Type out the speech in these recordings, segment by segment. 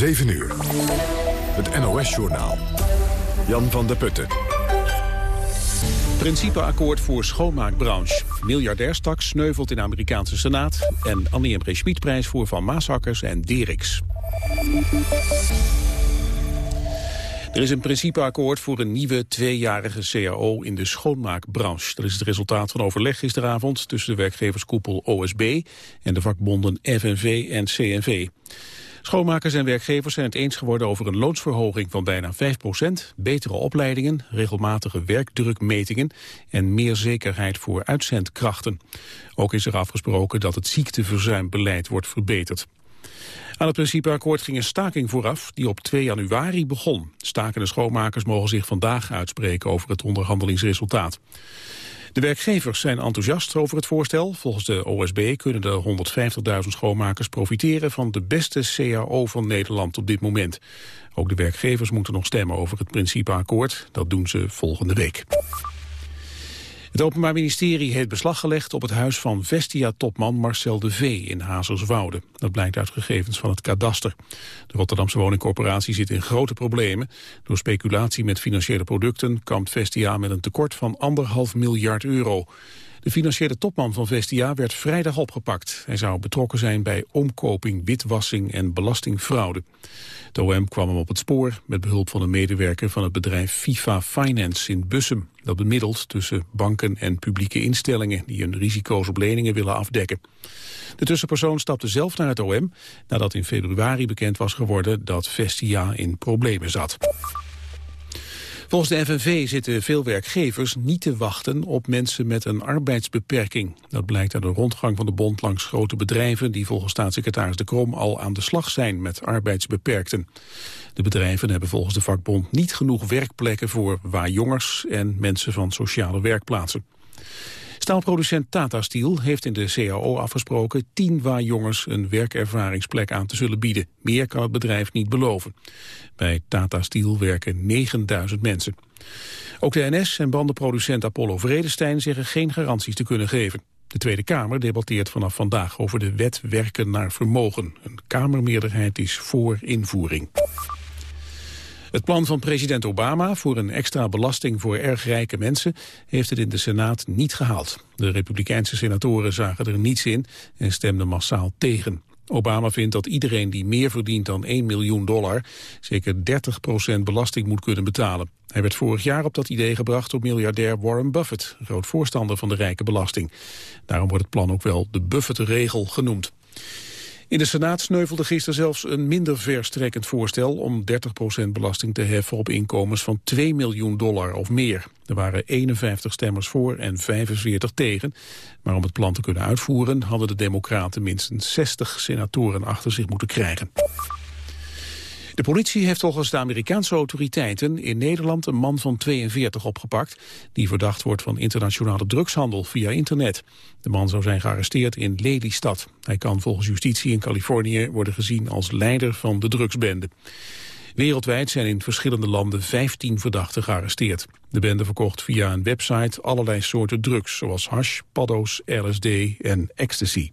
7 uur. Het NOS-journaal. Jan van der Putten. Principeakkoord voor schoonmaakbranche. Miljardairstak sneuvelt in de Amerikaanse Senaat. En Annie M. Schmid-prijs voor Van Maashakkers en Derix. Er is een principeakkoord voor een nieuwe tweejarige CAO in de schoonmaakbranche. Dat is het resultaat van overleg gisteravond tussen de werkgeverskoepel OSB en de vakbonden FNV en CNV. Schoonmakers en werkgevers zijn het eens geworden over een loonsverhoging van bijna 5% betere opleidingen, regelmatige werkdrukmetingen en meer zekerheid voor uitzendkrachten. Ook is er afgesproken dat het ziekteverzuimbeleid wordt verbeterd. Aan het principeakkoord ging een staking vooraf die op 2 januari begon. Stakende schoonmakers mogen zich vandaag uitspreken over het onderhandelingsresultaat. De werkgevers zijn enthousiast over het voorstel. Volgens de OSB kunnen de 150.000 schoonmakers profiteren van de beste CAO van Nederland op dit moment. Ook de werkgevers moeten nog stemmen over het principeakkoord. Dat doen ze volgende week. Het Openbaar Ministerie heeft beslag gelegd op het huis van Vestia-topman Marcel de V. in Hazerswoude. Dat blijkt uit gegevens van het kadaster. De Rotterdamse woningcorporatie zit in grote problemen. Door speculatie met financiële producten kampt Vestia met een tekort van anderhalf miljard euro. De financiële topman van Vestia werd vrijdag opgepakt. Hij zou betrokken zijn bij omkoping, witwassing en belastingfraude. De OM kwam hem op het spoor met behulp van een medewerker van het bedrijf FIFA Finance in Bussum. Dat bemiddelt tussen banken en publieke instellingen die hun risico's op leningen willen afdekken. De tussenpersoon stapte zelf naar het OM nadat in februari bekend was geworden dat Vestia in problemen zat. Volgens de FNV zitten veel werkgevers niet te wachten op mensen met een arbeidsbeperking. Dat blijkt uit de rondgang van de bond langs grote bedrijven die volgens staatssecretaris De Krom al aan de slag zijn met arbeidsbeperkten. De bedrijven hebben volgens de vakbond niet genoeg werkplekken voor waar-jongers en mensen van sociale werkplaatsen. Staalproducent Tata Steel heeft in de CAO afgesproken 10 waar-jongens een werkervaringsplek aan te zullen bieden. Meer kan het bedrijf niet beloven. Bij Tata Steel werken 9000 mensen. Ook de NS en bandenproducent Apollo Vredestein zeggen geen garanties te kunnen geven. De Tweede Kamer debatteert vanaf vandaag over de wet werken naar vermogen. Een Kamermeerderheid is voor invoering. Het plan van president Obama voor een extra belasting voor erg rijke mensen heeft het in de Senaat niet gehaald. De republikeinse senatoren zagen er niets in en stemden massaal tegen. Obama vindt dat iedereen die meer verdient dan 1 miljoen dollar zeker 30% belasting moet kunnen betalen. Hij werd vorig jaar op dat idee gebracht door miljardair Warren Buffett, groot voorstander van de rijke belasting. Daarom wordt het plan ook wel de Buffett-regel genoemd. In de Senaat sneuvelde gisteren zelfs een minder verstrekkend voorstel om 30% belasting te heffen op inkomens van 2 miljoen dollar of meer. Er waren 51 stemmers voor en 45 tegen. Maar om het plan te kunnen uitvoeren hadden de democraten minstens 60 senatoren achter zich moeten krijgen. De politie heeft volgens de Amerikaanse autoriteiten in Nederland een man van 42 opgepakt die verdacht wordt van internationale drugshandel via internet. De man zou zijn gearresteerd in Lelystad. Hij kan volgens justitie in Californië worden gezien als leider van de drugsbende. Wereldwijd zijn in verschillende landen 15 verdachten gearresteerd. De bende verkocht via een website allerlei soorten drugs, zoals hash, paddo's, LSD en ecstasy.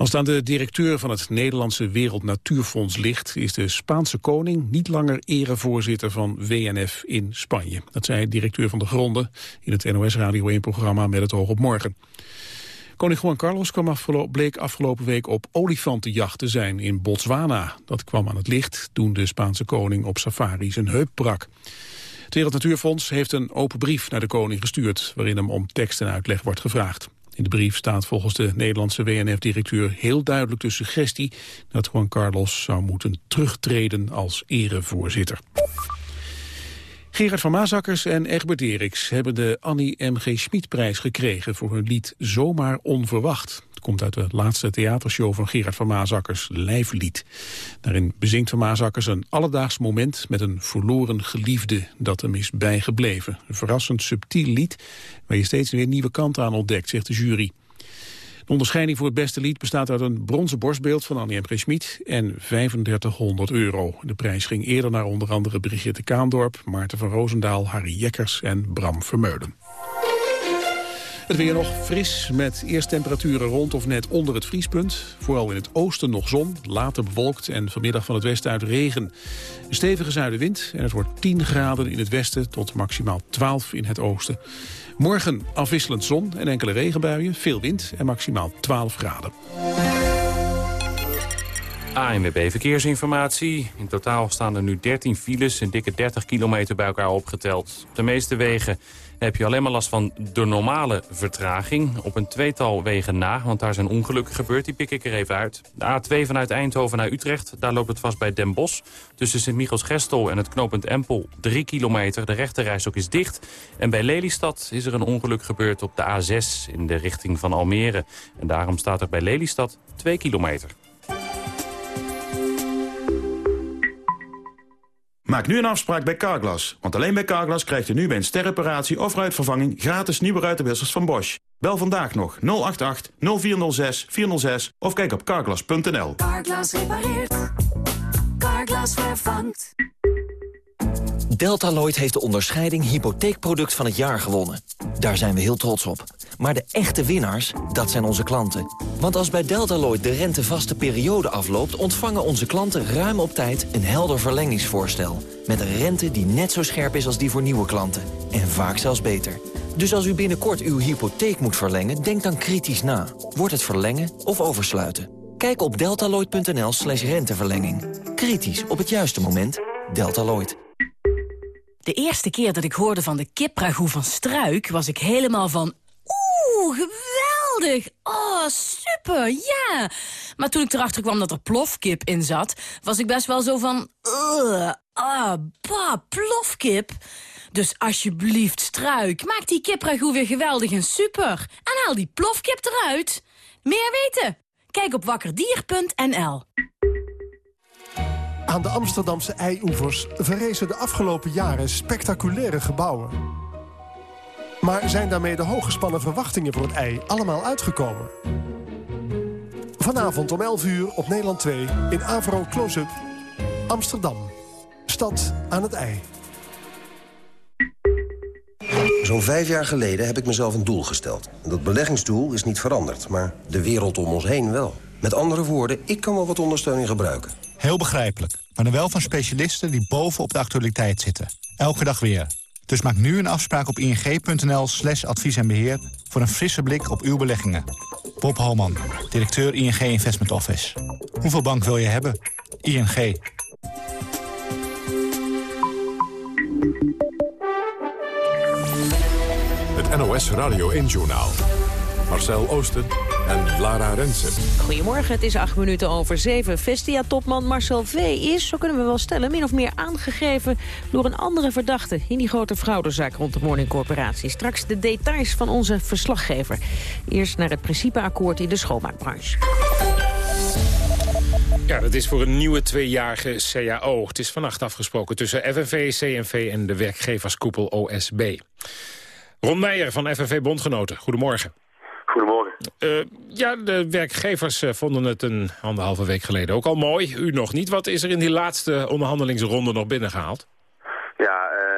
Als het aan de directeur van het Nederlandse Wereld Natuurfonds ligt... is de Spaanse koning niet langer erevoorzitter van WNF in Spanje. Dat zei directeur van de Gronden in het NOS Radio 1-programma Met het oog op morgen. Koning Juan Carlos kwam bleek afgelopen week op olifantenjacht te zijn in Botswana. Dat kwam aan het licht toen de Spaanse koning op safari zijn heup brak. Het Wereld Natuurfonds heeft een open brief naar de koning gestuurd... waarin hem om tekst en uitleg wordt gevraagd. In de brief staat volgens de Nederlandse WNF-directeur heel duidelijk de suggestie dat Juan Carlos zou moeten terugtreden als erevoorzitter. Gerard van Maasakkers en Egbert Eriks hebben de Annie M.G. Schmid-prijs gekregen voor hun lied Zomaar Onverwacht. Komt uit de laatste theatershow van Gerard van Maasakkers, Lijflied. Daarin bezingt van Maasakkers een alledaags moment met een verloren geliefde dat hem is bijgebleven. Een verrassend subtiel lied waar je steeds weer nieuwe kanten aan ontdekt, zegt de jury. De onderscheiding voor het beste lied bestaat uit een bronzen borstbeeld van Annie M. Schmid en 3500 euro. De prijs ging eerder naar onder andere Brigitte Kaandorp, Maarten van Roosendaal, Harry Jekkers en Bram Vermeulen. Het weer nog fris met eerst temperaturen rond of net onder het vriespunt. Vooral in het oosten nog zon, later bewolkt en vanmiddag van het westen uit regen. Een stevige zuidenwind en het wordt 10 graden in het westen tot maximaal 12 in het oosten. Morgen afwisselend zon en enkele regenbuien, veel wind en maximaal 12 graden. ANWB Verkeersinformatie. In totaal staan er nu 13 files, een dikke 30 kilometer bij elkaar opgeteld. Op de meeste wegen heb je alleen maar last van de normale vertraging. Op een tweetal wegen na, want daar zijn ongelukken gebeurd. Die pik ik er even uit. De A2 vanuit Eindhoven naar Utrecht, daar loopt het vast bij Den Bosch. Tussen Sint-Michels-Gestel en het knooppunt Empel, 3 kilometer. De rechterreis is dicht. En bij Lelystad is er een ongeluk gebeurd op de A6 in de richting van Almere. En daarom staat er bij Lelystad 2 kilometer. Maak nu een afspraak bij Carglass. Want alleen bij Carglass krijgt u nu bij een sterreparatie of ruitvervanging... gratis nieuwe ruitenwissers van Bosch. Bel vandaag nog 088 0406 406 of kijk op carglass.nl. Carglass repareert. Carglass vervangt. Deltaloid heeft de onderscheiding hypotheekproduct van het jaar gewonnen. Daar zijn we heel trots op. Maar de echte winnaars, dat zijn onze klanten. Want als bij Deltaloid de rentevaste periode afloopt... ontvangen onze klanten ruim op tijd een helder verlengingsvoorstel. Met een rente die net zo scherp is als die voor nieuwe klanten. En vaak zelfs beter. Dus als u binnenkort uw hypotheek moet verlengen, denk dan kritisch na. Wordt het verlengen of oversluiten? Kijk op deltaloid.nl slash renteverlenging. Kritisch op het juiste moment. Deltaloid. De eerste keer dat ik hoorde van de kipragoe van Struik... was ik helemaal van... Geweldig! Oh, super, ja! Maar toen ik erachter kwam dat er plofkip in zat... was ik best wel zo van... Ah, bah, plofkip. Dus alsjeblieft, Struik, maak die kipragoe weer geweldig en super. En haal die plofkip eruit. Meer weten? Kijk op wakkerdier.nl. Aan de Amsterdamse eioevers verrezen de afgelopen jaren spectaculaire gebouwen. Maar zijn daarmee de hooggespannen verwachtingen voor het ei allemaal uitgekomen? Vanavond om 11 uur op Nederland 2 in Avro Close-up Amsterdam. Stad aan het ei. Zo'n vijf jaar geleden heb ik mezelf een doel gesteld. Dat beleggingsdoel is niet veranderd, maar de wereld om ons heen wel. Met andere woorden, ik kan wel wat ondersteuning gebruiken. Heel begrijpelijk, maar dan wel van specialisten die bovenop de actualiteit zitten. Elke dag weer. Dus maak nu een afspraak op ing.nl slash advies en beheer... voor een frisse blik op uw beleggingen. Bob Holman, directeur ING Investment Office. Hoeveel bank wil je hebben? ING. Het NOS Radio 1-journaal. Marcel Oosten en Lara Rensen. Goedemorgen, het is acht minuten over zeven. Vestia-topman Marcel V. is, zo kunnen we wel stellen... min of meer aangegeven door een andere verdachte... in die grote fraudezaak rond de Morning Corporatie. Straks de details van onze verslaggever. Eerst naar het principeakkoord in de schoonmaakbranche. Ja, dat is voor een nieuwe tweejarige CAO. Het is vannacht afgesproken tussen FNV, CNV en de werkgeverskoepel OSB. Ron Meijer van FNV Bondgenoten, goedemorgen. Uh, ja, de werkgevers uh, vonden het een anderhalve week geleden ook al mooi. U nog niet. Wat is er in die laatste onderhandelingsronde nog binnengehaald? Ja, je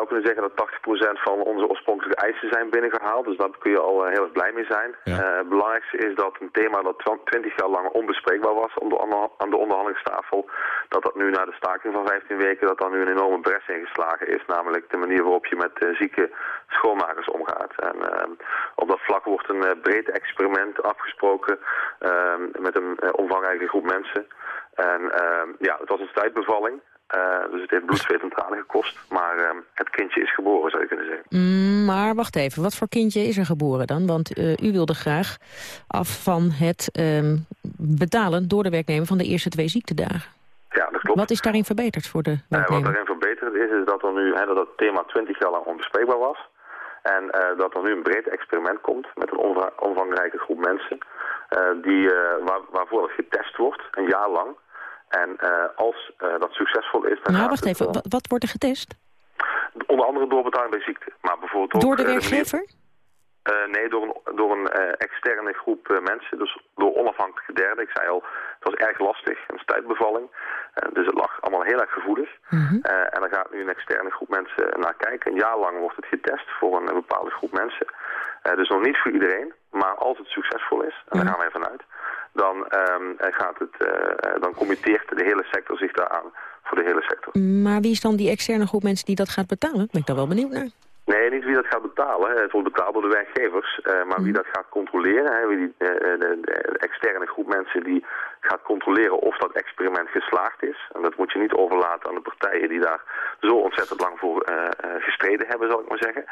zou kunnen zeggen dat 80% van onze oorspronkelijke eisen zijn binnengehaald. Dus daar kun je al uh, heel erg blij mee zijn. Ja. het belangrijkste is dat een thema dat 20 jaar lang onbespreekbaar was aan de, onderhandelingstafel... dat dat nu na de staking van 15 weken dat daar nu een enorme bres ingeslagen is. Namelijk de manier waarop je met zieke schoonmakers omgaat. En op dat vlak wordt een breed experiment afgesproken met een omvangrijke groep mensen. En ja, het was een tijdbevalling. dus het heeft bloed, zweet en tranen gekost. Maar het kindje is geboren, zou je kunnen zeggen. Mm, maar wacht even, wat voor kindje is er geboren dan? Want u wilde graag af van het ehm, betalen door de werknemer van de eerste twee ziektedagen. Ja, dat klopt. Wat is daarin verbeterd voor de werknemer? wat daarin verbeterd is, is dat er nu hè, dat het thema 20 jaar lang onbespreekbaar was. En dat er nu een breed experiment komt met een omvangrijke groep mensen die, waar, waarvoor het getest wordt, een jaar lang. En als dat succesvol is... Dan nou, wacht even, wat, wat wordt er getest? Onder andere doorbetaling bij ziekte. Maar bijvoorbeeld ook, Door de werkgever? Uh, nee, door een, door een uh, externe groep uh, mensen, dus door onafhankelijke derden. Ik zei al, het was erg lastig, een stuitbevalling. dus het lag allemaal heel erg gevoelig. -hmm. en dan gaat nu een externe groep mensen naar kijken. Een jaar lang wordt het getest voor een, bepaalde groep mensen. dus nog niet voor iedereen, maar als het succesvol is, en daar gaan wij vanuit, dan, ehm, gaat het, dan committeert de hele sector zich daaraan voor de hele sector. Maar wie is dan die externe groep mensen die dat gaat betalen? Ben ik daar wel benieuwd naar. Nee, niet wie dat gaat betalen. Het wordt betaald door de werkgevers. Uh, maar wie mhm. dat gaat controleren, hè, wie die, uh, de, de, externe groep mensen die gaat controleren of dat experiment geslaagd is. En dat moet je niet overlaten aan de partijen die daar zo ontzettend lang voor uh, gestreden hebben, zal ik maar zeggen.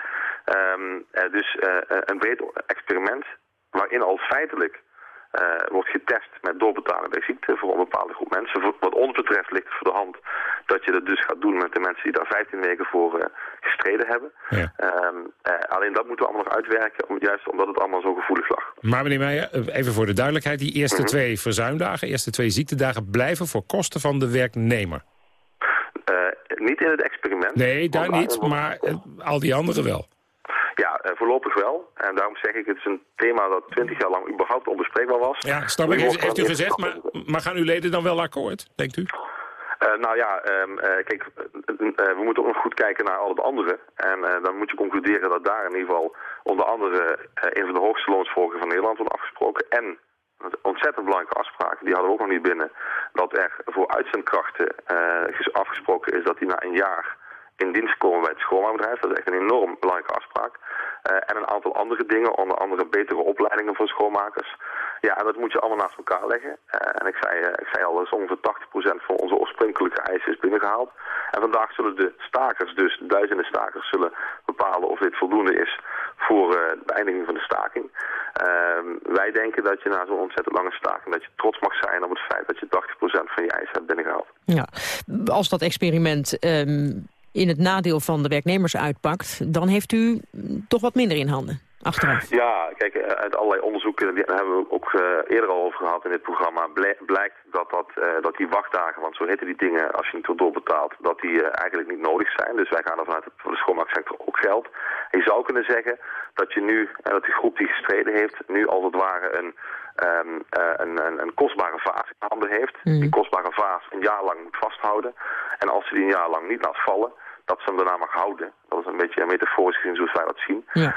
Um, dus een breed experiment waarin al feitelijk uh, wordt getest met doorbetaling bij ziekte voor een bepaalde groep mensen. Wat ons betreft ligt het voor de hand dat je dat dus gaat doen met de mensen die daar 15 weken voor uh, gestreden hebben. Ja. Um, uh, alleen dat moeten we allemaal nog uitwerken, om, juist omdat het allemaal zo gevoelig lag. Maar meneer Meijer, even voor de duidelijkheid, die eerste mhm. twee verzuimdagen, eerste twee ziektedagen blijven voor kosten van de werknemer? niet in het experiment. Nee, daar niet, maar al die anderen wel. Ja, uh, voorlopig wel. En daarom zeg ik, het is een thema dat twintig jaar lang überhaupt onbespreekbaar was. Ja, snap ik. Heeft, heeft u gezegd, maar, maar gaan uw leden dan wel akkoord, denkt u? Uh, nou ja, um, uh, kijk, we moeten ook nog goed kijken naar al het andere. En dan moet je concluderen dat daar in ieder geval onder andere een van de hoogste loonsvolgen van Nederland wordt afgesproken. En een ontzettend belangrijke afspraak, die hadden we ook nog niet binnen, dat er voor uitzendkrachten afgesproken is dat die na een jaar in dienst komen bij het schoonmaakbedrijf. Dat is echt een enorm belangrijke afspraak. Uh, en een aantal andere dingen, onder andere betere opleidingen voor schoonmakers. Ja, en dat moet je allemaal naast elkaar leggen. Uh, en ik zei, uh, ik zei al, dus ongeveer 80% van onze oorspronkelijke eisen is binnengehaald. En vandaag zullen de stakers, dus duizenden stakers, zullen bepalen of dit voldoende is voor de beëindiging van de staking. Ehm, wij denken dat je na zo'n ontzettend lange staking, dat je trots mag zijn op het feit dat je 80% van je eisen hebt binnengehaald. Ja, als dat experiment... Um in het nadeel van de werknemers uitpakt... dan heeft u toch wat minder in handen. Achteraf. Ja, kijk, eh, uit allerlei onderzoeken, die hebben we ook uh, eerder al over gehad in dit programma, blijkt dat, dat, uh, dat die wachtdagen, want zo heten die dingen als je niet wordt doorbetaalt, dat die uh, eigenlijk niet nodig zijn. Dus wij gaan ervan uit dat voor de schoonmaaksector ook geldt. je zou kunnen zeggen dat je nu, en dat die groep die gestreden heeft, nu als het ware een, um, een, een, een, kostbare vaas in handen heeft. Mm. Die kostbare vaas een jaar lang moet vasthouden. En als ze die een jaar lang niet laat vallen, dat ze hem daarna mag houden. Dat is een beetje metaforisch gezien zoals wij dat zien. Ja.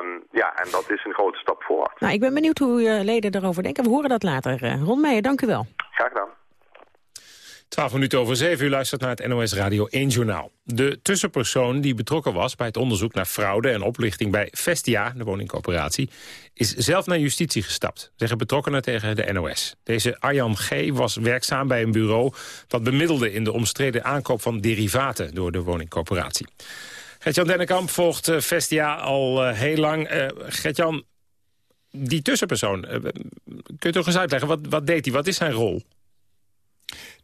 Um, ja, en dat is een grote stap voorwaarts. Nou, ik ben benieuwd hoe uw leden erover denken. We horen dat later. Uh, Ron Meijer, dank u wel. Graag gedaan. 12 minuten over 7 u luistert naar het NOS Radio 1 Journaal. De tussenpersoon die betrokken was bij het onderzoek naar fraude en oplichting bij Vestia, de woningcoöperatie, is zelf naar justitie gestapt, zeggen betrokkenen tegen de NOS. Deze Arjan G. was werkzaam bij een bureau dat bemiddelde in de omstreden aankoop van derivaten door de woningcoöperatie. Gertjan Dennekamp volgt eh, Vestia al uh, heel lang. Uh, Gertjan, die tussenpersoon, uh, kun je toch eens uitleggen, wat, wat deed hij, wat is zijn rol?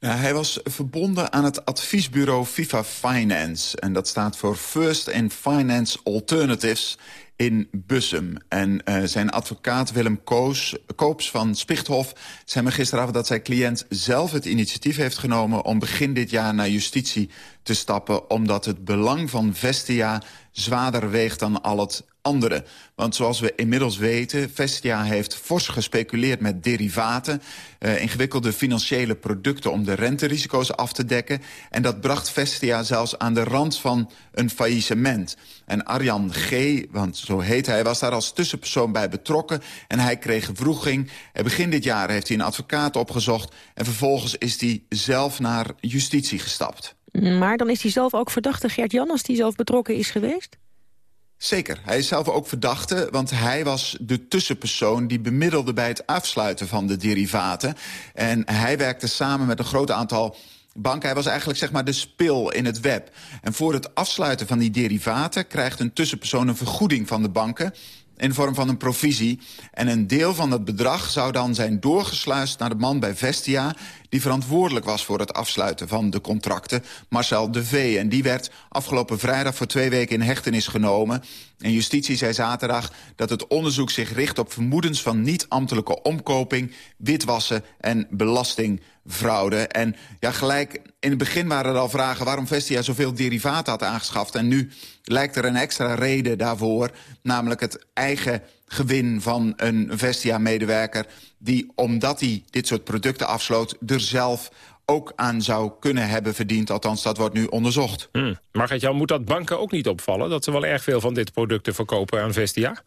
Nou, hij was verbonden aan het adviesbureau FIFA Finance. En dat staat voor First in Finance Alternatives in Bussum. En uh, zijn advocaat Willem Koos, Koops van Spichthof... zei me gisteravond dat zijn cliënt zelf het initiatief heeft genomen... om begin dit jaar naar justitie te stappen... omdat het belang van Vestia zwaarder weegt dan al het Want zoals we inmiddels weten, Vestia heeft fors gespeculeerd met derivaten... Uh, ingewikkelde financiële producten om de renterisico's af te dekken. En dat bracht Vestia zelfs aan de rand van een faillissement. En Arjan G., want zo heet hij, was daar als tussenpersoon bij betrokken... en hij kreeg vroeging. En begin dit jaar heeft hij een advocaat opgezocht... en vervolgens is hij zelf naar justitie gestapt. Maar dan is hij zelf ook verdachte, Gert-Jan, als hij zelf betrokken is geweest? Zeker. Hij is zelf ook verdachte, want hij was de tussenpersoon... die bemiddelde bij het afsluiten van de derivaten. En hij werkte samen met een groot aantal banken. Hij was eigenlijk zeg maar de spil in het web. En voor het afsluiten van die derivaten... krijgt een tussenpersoon een vergoeding van de banken in vorm van een provisie. En een deel van het bedrag zou dan zijn doorgesluist naar de man bij Vestia... die verantwoordelijk was voor het afsluiten van de contracten, Marcel de V. En die werd afgelopen vrijdag voor twee weken in hechtenis genomen. En justitie zei zaterdag dat het onderzoek zich richt op vermoedens van niet-ambtelijke omkoping, witwassen en belastingfraude. En ja, gelijk in het begin waren er al vragen waarom Vestia zoveel derivaten had aangeschaft. En nu lijkt er een extra reden daarvoor, namelijk het eigen gewin van een Vestia-medewerker... die, omdat hij dit soort producten afsloot, er zelf ook aan zou kunnen hebben verdiend. Althans, dat wordt nu onderzocht. Hmm. Margret, jou moet dat banken ook niet opvallen... dat ze wel erg veel van dit producten verkopen aan Vestia?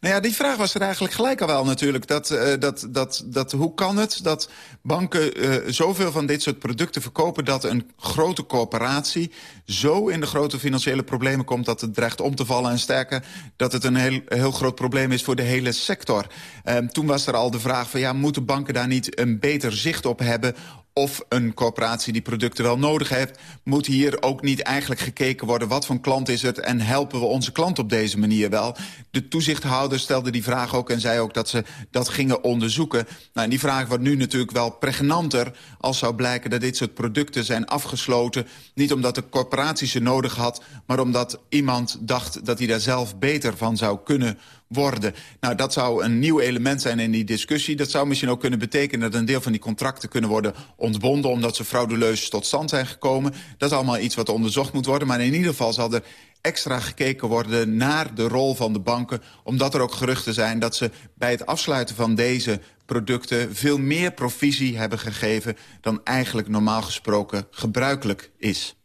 Nou ja, die vraag was er eigenlijk gelijk al wel natuurlijk. Dat, uh, dat, dat, dat, hoe kan het dat banken uh, zoveel van dit soort producten verkopen... dat een grote corporatie zo in de grote financiële problemen komt... dat het dreigt om te vallen en sterker... dat het een heel, heel groot probleem is voor de hele sector. Uh, toen was er al de vraag van... ja, moeten banken daar niet een beter zicht op hebben of een corporatie die producten wel nodig heeft... moet hier ook niet eigenlijk gekeken worden... wat voor klant is het en helpen we onze klant op deze manier wel? De toezichthouder stelde die vraag ook en zei ook dat ze dat gingen onderzoeken. Nou, die vraag wordt nu natuurlijk wel pregnanter... als zou blijken dat dit soort producten zijn afgesloten. Niet omdat de corporatie ze nodig had... maar omdat iemand dacht dat hij daar zelf beter van zou kunnen worden. Nou, dat zou een nieuw element zijn in die discussie. Dat zou misschien ook kunnen betekenen dat een deel van die contracten kunnen worden ontbonden... omdat ze frauduleus tot stand zijn gekomen. Dat is allemaal iets wat onderzocht moet worden. Maar in ieder geval zal er extra gekeken worden naar de rol van de banken... omdat er ook geruchten zijn dat ze bij het afsluiten van deze producten... veel meer provisie hebben gegeven dan eigenlijk normaal gesproken gebruikelijk is.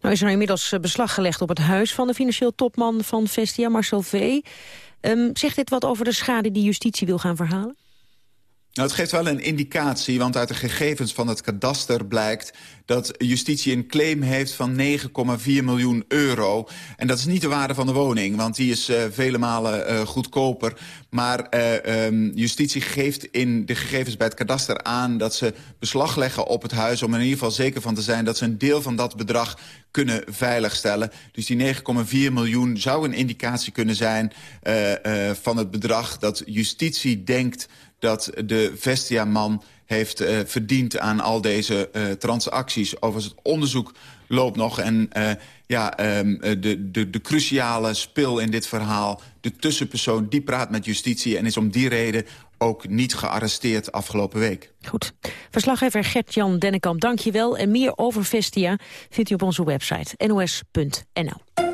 Nou is er inmiddels eh, beslag gelegd op het huis van de financieel topman van Vestia, Marcel V. Um, zegt dit wat over de schade die justitie wil gaan verhalen? Nou, het geeft wel een indicatie, want uit de gegevens van het kadaster blijkt dat justitie een claim heeft van 9,4 miljoen euro. En dat is niet de waarde van de woning, want die is uh, vele malen uh, goedkoper. Maar uh, um, justitie geeft in de gegevens bij het kadaster aan... dat ze beslag leggen op het huis om er in ieder geval zeker van te zijn... dat ze een deel van dat bedrag kunnen veiligstellen. Dus die 9,4 miljoen zou een indicatie kunnen zijn van het bedrag... dat justitie denkt dat de Vestia-man heeft uh, verdiend aan al deze uh, transacties. Overigens, het onderzoek loopt nog. En uh, ja, um, de, de, de cruciale spil in dit verhaal... de tussenpersoon, die praat met justitie... en is om die reden ook niet gearresteerd afgelopen week. Goed. Verslaggever Gert-Jan Dennekamp, dank je wel. En meer over Vestia vindt u op onze website nos.nl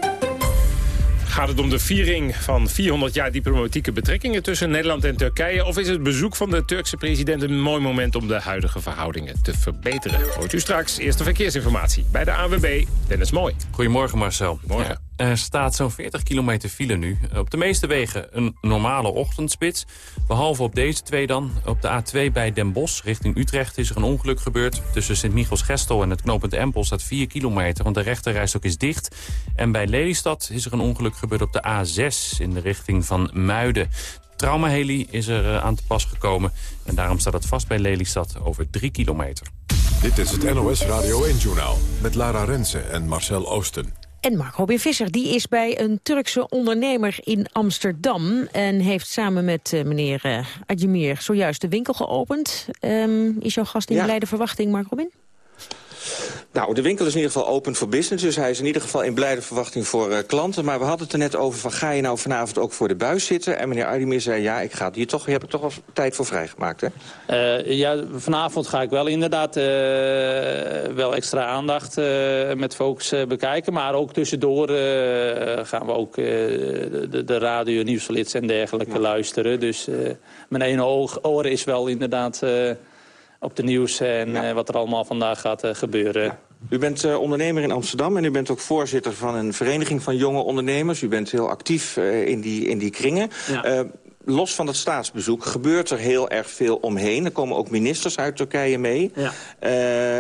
gaat het om de viering van 400 jaar diplomatieke betrekkingen tussen Nederland en Turkije? Of is het bezoek van de Turkse president een mooi moment om de huidige verhoudingen te verbeteren? Hoort u straks eerste verkeersinformatie bij de ANWB. Dennis Mooi. Goedemorgen Marcel. Morgen. Er staat zo'n 40 kilometer file nu. Op de meeste wegen een normale ochtendspits. Behalve op deze twee dan. Op de A2 bij Den Bosch richting Utrecht is er een ongeluk gebeurd. Tussen Sint-Michels-Gestel en het knooppunt Empel staat 4 kilometer... want de rechterrijstok is dicht. En bij Lelystad is er een ongeluk gebeurd op de A6 in de richting van Muiden. Traumaheli is er eh, aan te pas gekomen. En daarom staat het vast bij Lelystad over 3 kilometer. Dit is het NOS Radio 1-journaal met Lara Rensen en Marcel Oosten. En Mark Robin Visser die is bij een Turkse ondernemer in Amsterdam... en heeft samen met uh, meneer uh, Adjemir zojuist de winkel geopend. Um, is jouw gast in ja. blijde verwachting, Mark Robin? Nou, de winkel is in ieder geval open voor business. Dus hij is in ieder geval in blijde verwachting voor uh, klanten. Maar we hadden het er net over van ga je nou vanavond ook voor de buis zitten? En meneer Ardimir zei ja, ik ga hier toch, je hebt er toch wel tijd voor vrijgemaakt, hè? Uh, ja, vanavond ga ik wel inderdaad uh, wel extra aandacht met focus bekijken. Maar ook tussendoor gaan we ook de, de, radio, nieuwsflits en dergelijke ja. luisteren. Dus mijn ene oog, oor is wel inderdaad op de nieuws en ja. uh, wat er allemaal vandaag gaat uh, gebeuren. Ja. U bent uh, ondernemer in Amsterdam en u bent ook voorzitter van een vereniging van jonge ondernemers. U bent heel actief in, die, in die kringen. Ja. los van het staatsbezoek gebeurt er heel erg veel omheen. Er komen ook ministers uit Turkije mee. Ja.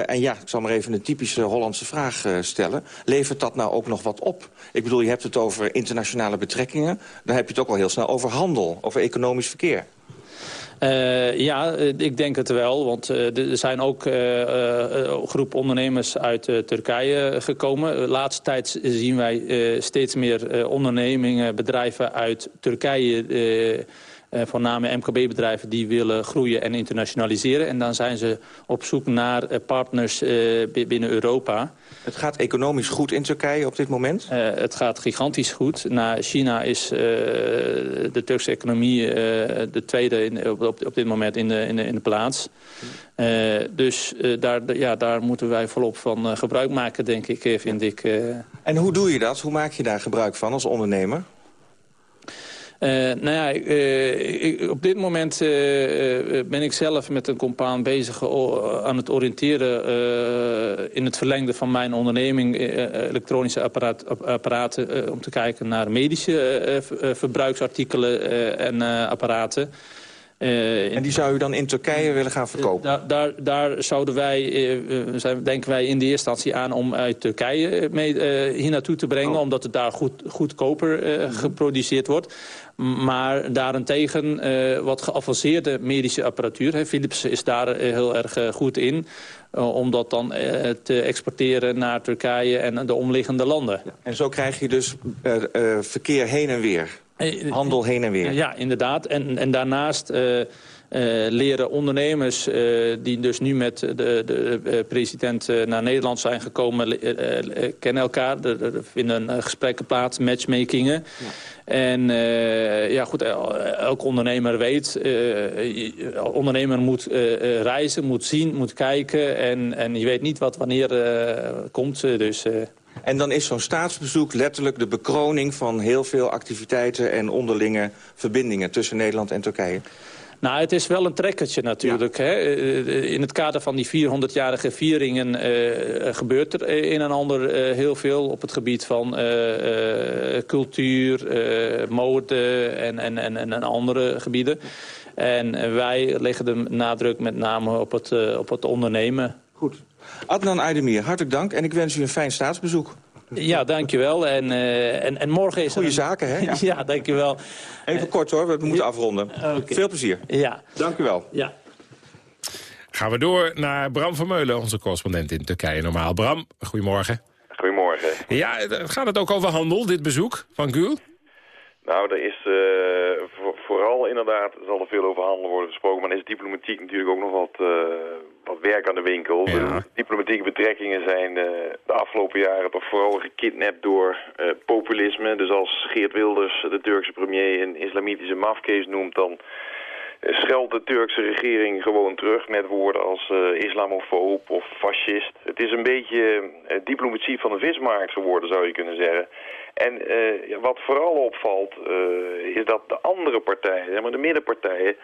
en ja, ik zal maar even een typische Hollandse vraag stellen. Levert dat nou ook nog wat op? Ik bedoel, je hebt het over internationale betrekkingen. Dan heb je het ook al heel snel over handel, over economisch verkeer. Uh, ja, ik denk het wel. Want uh, er zijn ook uh, groep ondernemers uit Turkije gekomen. De laatste tijd zien wij steeds meer ondernemingen, bedrijven uit Turkije voornamelijk MKB-bedrijven die willen groeien en internationaliseren. En dan zijn ze op zoek naar uh, partners uh, binnen Europa. Het gaat economisch goed in Turkije op dit moment? het gaat gigantisch goed. Na China is de Turkse economie de tweede in, op, op, dit moment in de, in de, in de plaats. dus daar, ja, daar moeten wij volop van gebruik maken, denk ik, vind ik. En hoe doe je dat? Hoe maak je daar gebruik van als ondernemer? Uh, nou ja, ik, op dit moment uh, ben ik zelf met een compaan bezig aan het oriënteren... in het verlengde van mijn onderneming elektronische apparaat, apparaten... om te kijken naar medische verbruiksartikelen en apparaten... en die zou u dan in Turkije willen gaan verkopen? Daar, daar, daar zouden wij, zijn, denken wij in de eerste instantie aan om uit Turkije mee, hier naartoe te brengen. Oh. Omdat het daar goed, goedkoper geproduceerd wordt. Maar daarentegen uh, wat geavanceerde medische apparatuur. Hè, Philips is daar uh, heel erg uh, goed in. om dat dan te exporteren naar Turkije en de omliggende landen. Ja. En zo krijg je dus verkeer heen en weer. Handel heen en weer. Ja, inderdaad. En, en daarnaast... Uh, leren ondernemers uh, die dus nu met de, de uh, president naar Nederland zijn gekomen... kennen elkaar. Er, er vinden gesprekken plaats, matchmakingen. En uh, ja, goed, elke ondernemer weet, uh, ondernemer moet uh, reizen, moet zien, moet kijken. En, en je weet niet wat wanneer komt. Dus, en dan is zo'n staatsbezoek letterlijk de bekroning van heel veel activiteiten... en onderlinge verbindingen tussen Nederland en Turkije. Nou, het is wel een trekkertje natuurlijk. Hè? Eh, in het kader van die 400-jarige vieringen uh, gebeurt er een en ander uh, heel veel... op het gebied van uh, cultuur, mode en, en, en, en andere gebieden. En wij leggen de nadruk met name op het, op het ondernemen. Goed. Adnan Aydemir, hartelijk dank en ik wens u een fijn staatsbezoek. Ja, dankjewel. En, uh, en, en morgen is Goeie zaken, hè? Ja, ja dankjewel. Even kort hoor, we moeten afronden. Okay. Veel plezier. Ja. Dank u wel. Ja. Gaan we door naar Bram Vermeulen, onze correspondent in Turkije normaal. Bram, goedemorgen. Goedemorgen. Ja, gaat het ook over handel, dit bezoek van Gül? Nou, er is uh, voor, vooral inderdaad, zal er veel over handel worden gesproken, maar er is diplomatiek natuurlijk ook nog wat, uh, wat werk aan de winkel. Ja. De diplomatieke betrekkingen zijn uh, de afgelopen jaren toch vooral gekidnapt door populisme. Dus als Geert Wilders de Turkse premier een islamitische mafkees noemt, dan scheldt de Turkse regering gewoon terug met woorden als islamofoob of fascist. Het is een beetje diplomatie van de vismarkt geworden, zou je kunnen zeggen. En uh, wat vooral opvalt uh, is dat de andere partijen, maar de middenpartijen, uh,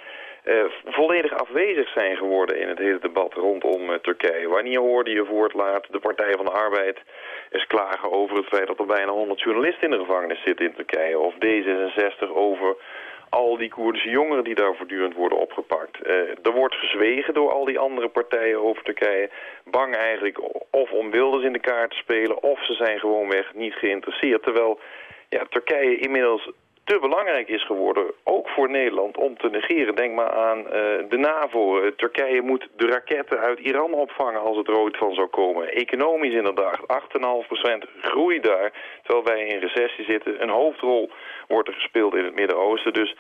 volledig afwezig zijn geworden in het hele debat rondom Turkije. Wanneer hoorde je voor het de Partij van de Arbeid eens klagen over het feit dat er bijna 100 journalisten in de gevangenis zitten in Turkije. Of D66 over al die Koerdische jongeren die daar voortdurend worden opgepakt. Uh, er wordt gezwegen door al die andere partijen over Turkije. Bang eigenlijk of om Wilders in de kaart te spelen... of ze zijn gewoonweg niet geïnteresseerd. Terwijl ja, Turkije inmiddels te belangrijk is geworden, ook voor Nederland, om te negeren. Denk maar aan uh, de NAVO. Uh, Turkije moet de raketten uit Iran opvangen als het er ooit van zou komen. Economisch inderdaad, 8,5% groei daar, terwijl wij in recessie zitten. Een hoofdrol wordt er gespeeld in het Midden-Oosten. Dus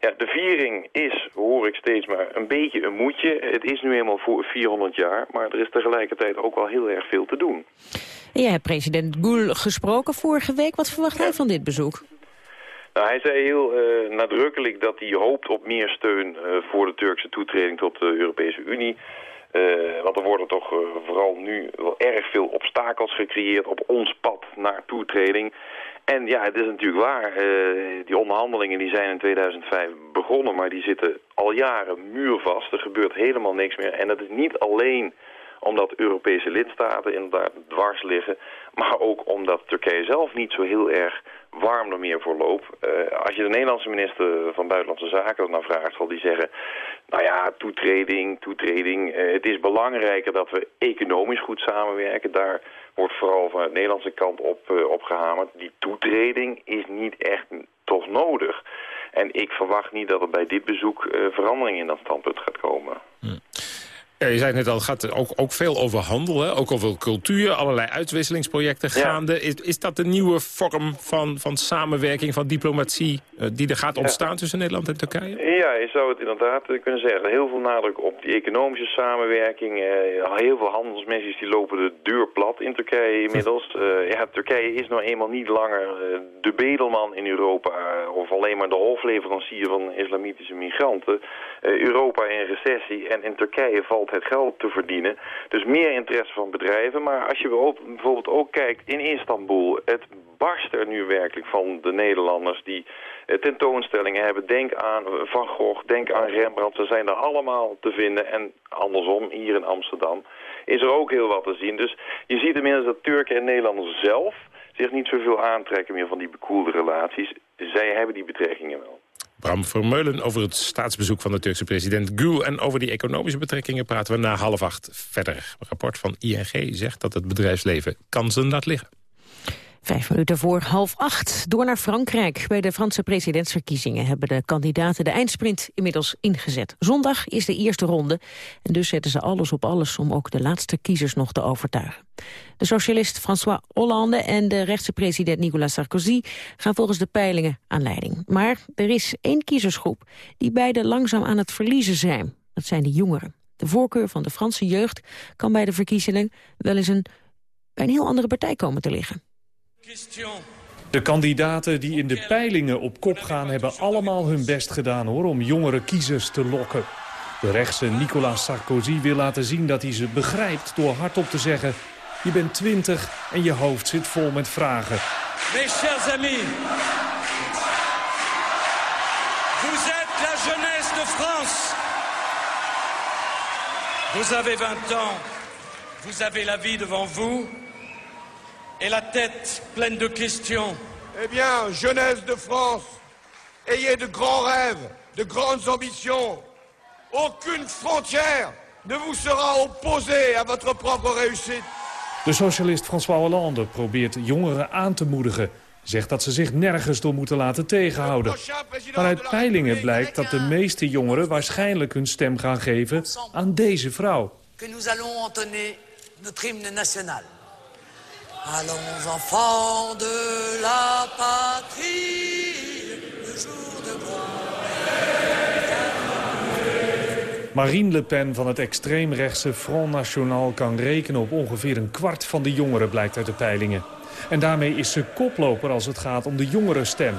ja, de viering is, hoor ik steeds maar, een beetje een moedje. Het is nu eenmaal voor 400 jaar, maar er is tegelijkertijd ook wel heel erg veel te doen. Jij hebt president Gül gesproken vorige week. Wat verwacht hij van dit bezoek? Nou, hij zei heel uh, nadrukkelijk dat hij hoopt op meer steun uh, voor de Turkse toetreding tot de Europese Unie. Uh, want er worden toch vooral nu wel erg veel obstakels gecreëerd op ons pad naar toetreding. En ja, het is natuurlijk waar. die onderhandelingen die zijn in 2005 begonnen, maar die zitten al jaren muurvast. Er gebeurt helemaal niks meer. En dat is niet alleen omdat Europese lidstaten inderdaad dwars liggen, maar ook omdat Turkije zelf niet zo heel erg warm er meer voor loopt. Uh, als je de Nederlandse minister van Buitenlandse Zaken dat nou vraagt, zal die zeggen... nou ja, toetreding, toetreding. Uh, het is belangrijker dat we economisch goed samenwerken. Daar wordt vooral van de Nederlandse kant op, uh, gehamerd. Die toetreding is niet echt toch nodig. En ik verwacht niet dat er bij dit bezoek verandering in dat standpunt gaat komen. Hm. Ja, je zei net al, het gaat ook, ook veel over handel, hè? ook over cultuur, allerlei uitwisselingsprojecten gaande. Is, is dat de nieuwe vorm van, van samenwerking, van diplomatie, uh, die er gaat ontstaan ja. tussen Nederland en Turkije? Ja, je zou het inderdaad kunnen zeggen. Heel veel nadruk op die economische samenwerking. Uh, heel veel handelsmissies die lopen de deur plat in Turkije inmiddels. Ja, Turkije is nou eenmaal niet langer de bedelman in Europa of alleen maar de hofleverancier van islamitische migranten. Europa in recessie en in Turkije valt het geld te verdienen. Dus meer interesse van bedrijven. Maar als je bijvoorbeeld ook kijkt in Istanbul, het barst er nu werkelijk van de Nederlanders die eh, tentoonstellingen hebben. Denk aan Van Gogh, denk aan Rembrandt. Ze zijn er allemaal te vinden. En andersom, hier in Amsterdam, is er ook heel wat te zien. Dus je ziet inmiddels dat Turken en Nederlanders zelf zich niet zoveel aantrekken meer van die bekoelde relaties. Zij hebben die betrekkingen wel. Bram Vermeulen over het staatsbezoek van de Turkse president Gül. En over die economische betrekkingen praten we na half acht verder. Een rapport van ING zegt dat het bedrijfsleven kansen laat liggen. Vijf minuten voor half acht. Door naar Frankrijk. Bij de Franse presidentsverkiezingen hebben de kandidaten de eindsprint inmiddels ingezet. Zondag is de eerste ronde. En dus zetten ze alles op alles om ook de laatste kiezers nog te overtuigen. De socialist François Hollande en de rechtse president Nicolas Sarkozy gaan volgens de peilingen aan leiding. Maar er is één kiezersgroep die beide langzaam aan het verliezen zijn. Dat zijn de jongeren. De voorkeur van de Franse jeugd kan bij de verkiezingen wel eens een, bij een heel andere partij komen te liggen. De kandidaten die in de peilingen op kop gaan... hebben allemaal hun best gedaan hoor, om jongere kiezers te lokken. De rechtse Nicolas Sarkozy wil laten zien dat hij ze begrijpt... door hardop te zeggen, je bent twintig en je hoofd zit vol met vragen. Mes chers amis, vous êtes la jeunesse de France. Vous avez 20 ans, vous avez la vie devant vous et la tête pleine de questions. Eh bien, jeunesse de France, ayez de grands rêves, de grandes ambitions. Aucune frontière ne vous sera opposée à votre propre réussite. De socialist François Hollande probeert jongeren aan te moedigen. Zegt dat ze zich nergens door moeten laten tegenhouden. Maar uit peilingen blijkt dat de meeste jongeren waarschijnlijk hun stem gaan geven aan deze vrouw. Que nous allons entonner notre hymne national. Allons enfants de la patrie, le jour de Marine Le Pen van het extreemrechtse Front National kan rekenen op ongeveer een kwart van de jongeren, blijkt uit de peilingen. En daarmee is ze koploper als het gaat om de jongerenstem.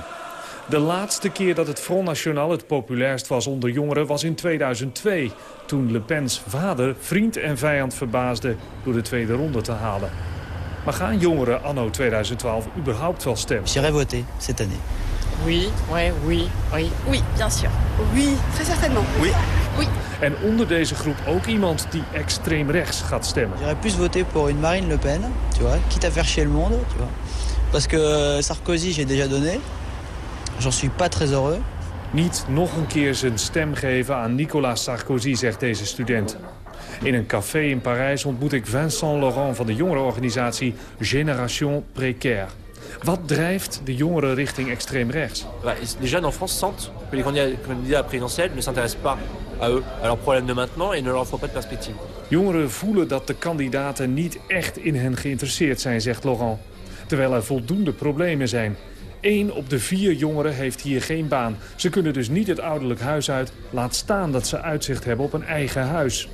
De laatste keer dat het Front National het populairst was onder jongeren was in 2002. Toen Le Pen's vader vriend en vijand verbaasde door de tweede ronde te halen. Maar gaan jongeren anno 2012 überhaupt wel stemmen? J'irai voter cette année. Oui, ouais, oui, oui, oui, bien sûr. Oui, très certainement. Oui. Oui. En onder deze groep ook iemand die extreem rechts gaat stemmen. J'irai plus voter pour une Marine Le Pen, tu vois, quitte à faire chier le monde, tu vois. Parce que euh, Sarkozy, j'ai déjà donné. J'en suis pas très heureux. Niet nog een keer zijn stem geven aan Nicolas Sarkozy, zegt deze student. In een café in Parijs ontmoet ik Vincent Laurent van de jongerenorganisatie Génération Précaire. Wat drijft de jongeren richting extreem rechts? Les jeunes en France sentent que les candidats, présidentiels ne s'intéressent pas à eux, à leurs problèmes de maintenant et ne leur offrent pas de perspective. Jongeren voelen dat de kandidaten niet echt in hen geïnteresseerd zijn, zegt Laurent. Terwijl er voldoende problemen zijn. Eén op de vier jongeren heeft hier geen baan. Ze kunnen dus niet het ouderlijk huis uit. Laat staan dat ze uitzicht hebben op een eigen huis.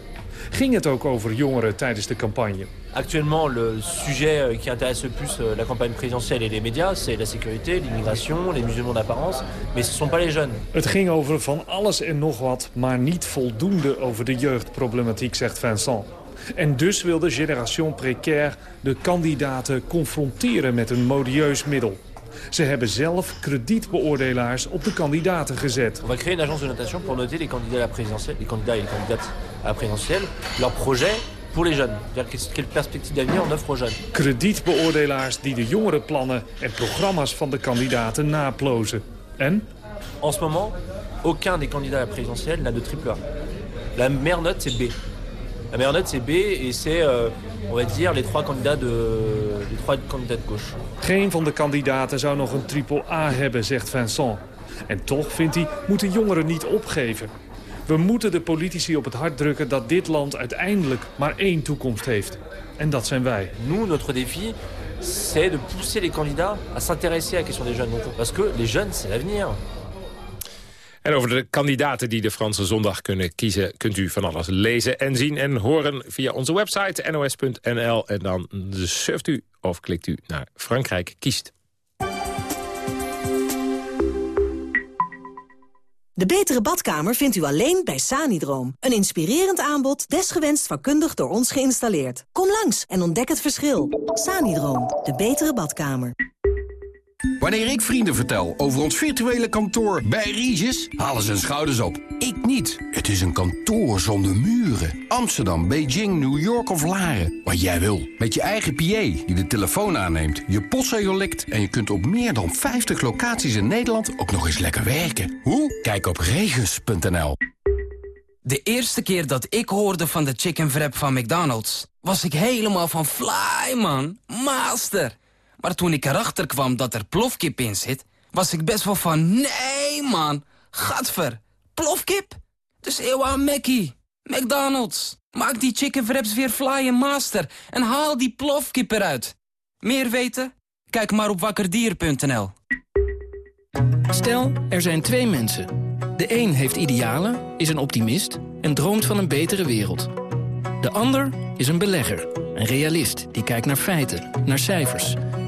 Ging het ook over jongeren tijdens de campagne? Actuellement, le sujet euh, qui intéresse le plus euh, la campagne présidentielle et les médias, c'est la sécurité, l'immigration, les musulmans d'apparence. Mais ce sont pas les jeunes. Het ging over van alles en nog wat, maar niet voldoende over de jeugdproblematiek, zegt Vincent. En dus wil de Génération Précaire de kandidaten confronteren met een modieus middel. Ze hebben zelf kredietbeoordelaars op de kandidaten gezet. On va créer une agence de notation pour noter les candidats à la présidentielle, les candidats et les candidates à la présidentielle, leur projet pour les jeunes. Quelle perspective d'avenir on offre aux jeunes. Kredietbeoordelaars die de jongerenplannen en programma's van de kandidaten naplozen. En? En ce moment, aucun des candidats à la présidentielle n'a de triple A. La meilleure note, c'est B. La meilleure note, c'est B et c'est, euh, on va dire, les trois candidats de, les trois candidats de gauche. Geen van de kandidaten zou nog een triple A hebben, zegt Vincent. En toch, vindt hij, moeten jongeren niet opgeven. We moeten de politici op het hart drukken dat dit land uiteindelijk maar één toekomst heeft. En dat zijn wij. Nous, notre défi, c'est de pousser les candidats à s'intéresser à la question des jeunes. Parce que les jeunes, c'est l'avenir. En over de kandidaten die de Franse zondag kunnen kiezen... kunt u van alles lezen en zien en horen via onze website nos.nl. En dan surft u of klikt u naar Frankrijk kiest. De betere badkamer vindt u alleen bij Sanidroom. Een inspirerend aanbod, desgewenst vakkundig door ons geïnstalleerd. Kom langs en ontdek het verschil. Sanidroom, de betere badkamer. Wanneer ik vrienden vertel over ons virtuele kantoor bij Regis, halen ze hun schouders op. Ik niet. Het is een kantoor zonder muren. Amsterdam, Beijing, New York of Laren. Wat jij wil. Met je eigen PA die de telefoon aanneemt, je postzegel likt... en je kunt op meer dan 50 locaties in Nederland ook nog eens lekker werken. Hoe? Kijk op regis.nl. De eerste keer dat ik hoorde van de chicken wrap van McDonald's... was ik helemaal van fly, man. Master. Maar toen ik erachter kwam dat er plofkip in zit... was ik best wel van, nee man, gadver, plofkip? Dus eeuw aan Mackie, McDonald's. Maak die chicken wraps weer fly en master en haal die plofkip eruit. Meer weten? Kijk maar op wakkerdier.nl. Stel, er zijn twee mensen. De een heeft idealen, is een optimist en droomt van een betere wereld. De ander is een belegger, een realist die kijkt naar feiten, naar cijfers...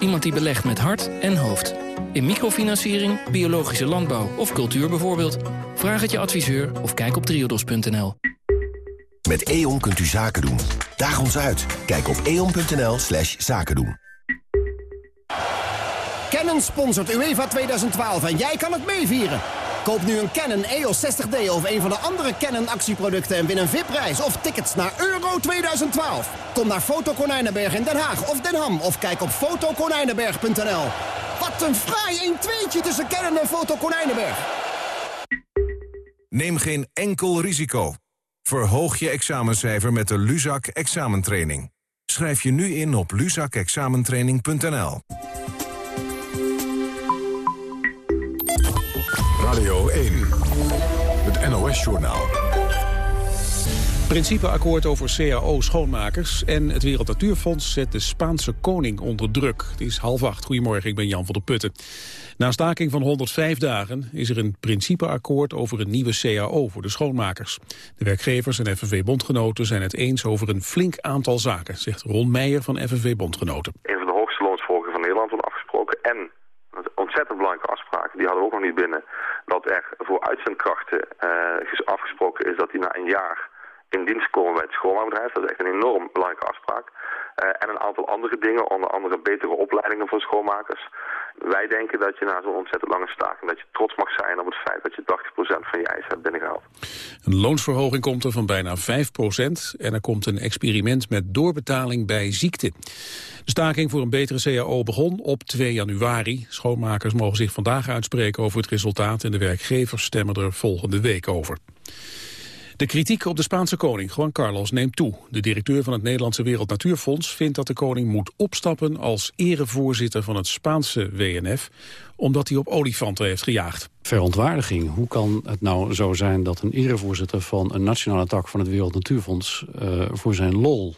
Iemand die belegt met hart en hoofd. In microfinanciering, biologische landbouw of cultuur bijvoorbeeld. Vraag het je adviseur of kijk op triodos.nl. Met E.ON kunt u zaken doen. Daag ons uit. Kijk op eon.nl slash zaken doen. Canon sponsort UEFA 2012 en jij kan het meevieren. Koop nu een Canon EOS 60D of een van de andere Canon actieproducten... en win een VIP-reis of tickets naar Euro 2012. Kom naar Foto Konijnenberg in Den Haag of Den Ham... of kijk op fotokonijnenberg.nl. Wat een fraai 1-2'tje tussen Canon en Foto Konijnenberg. Neem geen enkel risico. Verhoog je examencijfer met de Luzak examentraining. Schrijf je nu in op luzakexamentraining.nl. Radio 1, het NOS-journaal. Principeakkoord over CAO-schoonmakers en het Wereld Natuurfonds zet de Spaanse koning onder druk. Het is half acht. Goedemorgen, ik ben Jan van der Putten. Na een staking van 105 dagen is er een principeakkoord over een nieuwe CAO voor de schoonmakers. De werkgevers en FNV-bondgenoten zijn het eens over een flink aantal zaken, zegt Ron Meijer van FNV-bondgenoten. Een van de hoogste loonsvolgen van Nederland wordt afgesproken en ontzettend belangrijke afspraak, die hadden we ook nog niet binnen, dat er voor uitzendkrachten uh, afgesproken is dat die na een jaar in dienst komen bij het schoonmaakbedrijf. Dat is echt een enorm belangrijke afspraak. Uh, en een aantal andere dingen, onder andere betere opleidingen voor schoonmakers. Wij denken dat je na zo'n ontzettend lange staking... dat je trots mag zijn op het feit dat je 80% van je eisen hebt binnengehaald. Een loonsverhoging komt er van bijna 5% en er komt een experiment met doorbetaling bij ziekte. De staking voor een betere CAO begon op 2 januari. Schoonmakers mogen zich vandaag uitspreken over het resultaat... en de werkgevers stemmen er volgende week over. De kritiek op de Spaanse koning, Juan Carlos, neemt toe. De directeur van het Nederlandse Wereld Natuurfonds vindt dat de koning moet opstappen als erevoorzitter van het Spaanse WNF, omdat hij op olifanten heeft gejaagd. Verontwaardiging. Hoe kan het nou zo zijn dat een erevoorzitter van een nationale tak van het Wereld Natuurfonds uh, voor zijn lol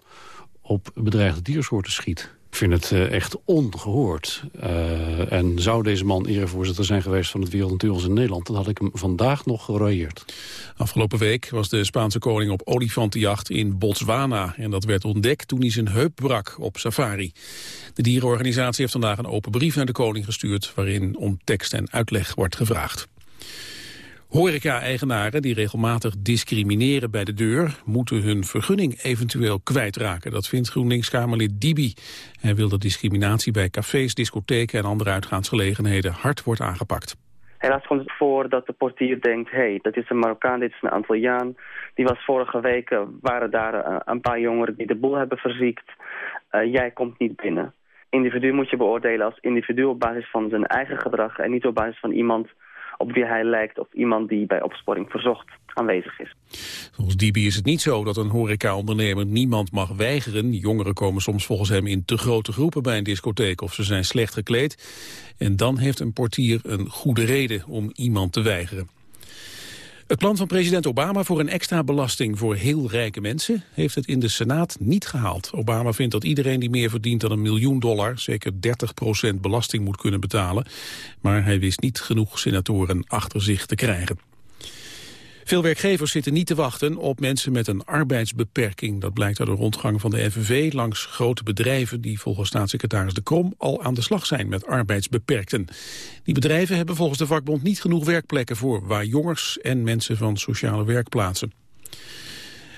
op bedreigde diersoorten schiet? Ik vind het uh, echt ongehoord. Uh, en zou deze man erevoorzitter zijn geweest van het Wereld in Nederland... dan had ik hem vandaag nog geraaieerd. Afgelopen week was de Spaanse koning op olifantenjacht in Botswana. En dat werd ontdekt toen hij zijn heup brak op safari. De dierenorganisatie heeft vandaag een open brief naar de koning gestuurd... waarin om tekst en uitleg wordt gevraagd. Horeca-eigenaren die regelmatig discrimineren bij de deur... moeten hun vergunning eventueel kwijtraken. Dat vindt GroenLinks-Kamerlid Dibi. Hij wil dat discriminatie bij cafés, discotheken en andere uitgaansgelegenheden hard wordt aangepakt. Helaas komt het voor dat de portier denkt... hé, hey, dat is een Marokkaan, dit is een Antilliaan. Die was vorige week, uh, waren daar uh, een paar jongeren die de boel hebben verziekt. Uh, jij komt niet binnen. Individu moet je beoordelen als individu op basis van zijn eigen gedrag... en niet op basis van iemand op wie hij lijkt of iemand die bij opsporing verzocht aanwezig is. Volgens Dibi is het niet zo dat een horecaondernemer niemand mag weigeren. Jongeren komen soms volgens hem in te grote groepen bij een discotheek of ze zijn slecht gekleed. En dan heeft een portier een goede reden om iemand te weigeren. Het plan van president Obama voor een extra belasting voor heel rijke mensen heeft het in de Senaat niet gehaald. Obama vindt dat iedereen die meer verdient dan een miljoen dollar zeker 30% belasting moet kunnen betalen. Maar hij wist niet genoeg senatoren achter zich te krijgen. Veel werkgevers zitten niet te wachten op mensen met een arbeidsbeperking. Dat blijkt uit een rondgang van de FNV langs grote bedrijven... die volgens staatssecretaris De Krom al aan de slag zijn met arbeidsbeperkten. Die bedrijven hebben volgens de vakbond niet genoeg werkplekken voor... waar jongers en mensen van sociale werkplaatsen.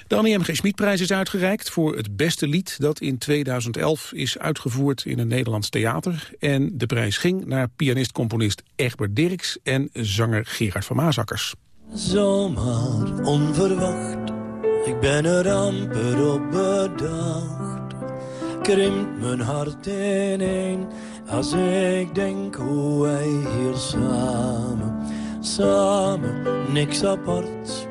De Annie M. G. Schmidprijs is uitgereikt voor het beste lied dat in 2011 is uitgevoerd in een Nederlands theater. En de prijs ging naar pianist-componist Egbert Dirks en zanger Gerard van Maasakkers. Zomaar onverwacht, ik ben er amper op bedacht. Krimpt mijn hart ineen als ik denk hoe wij hier samen, samen, niks apart.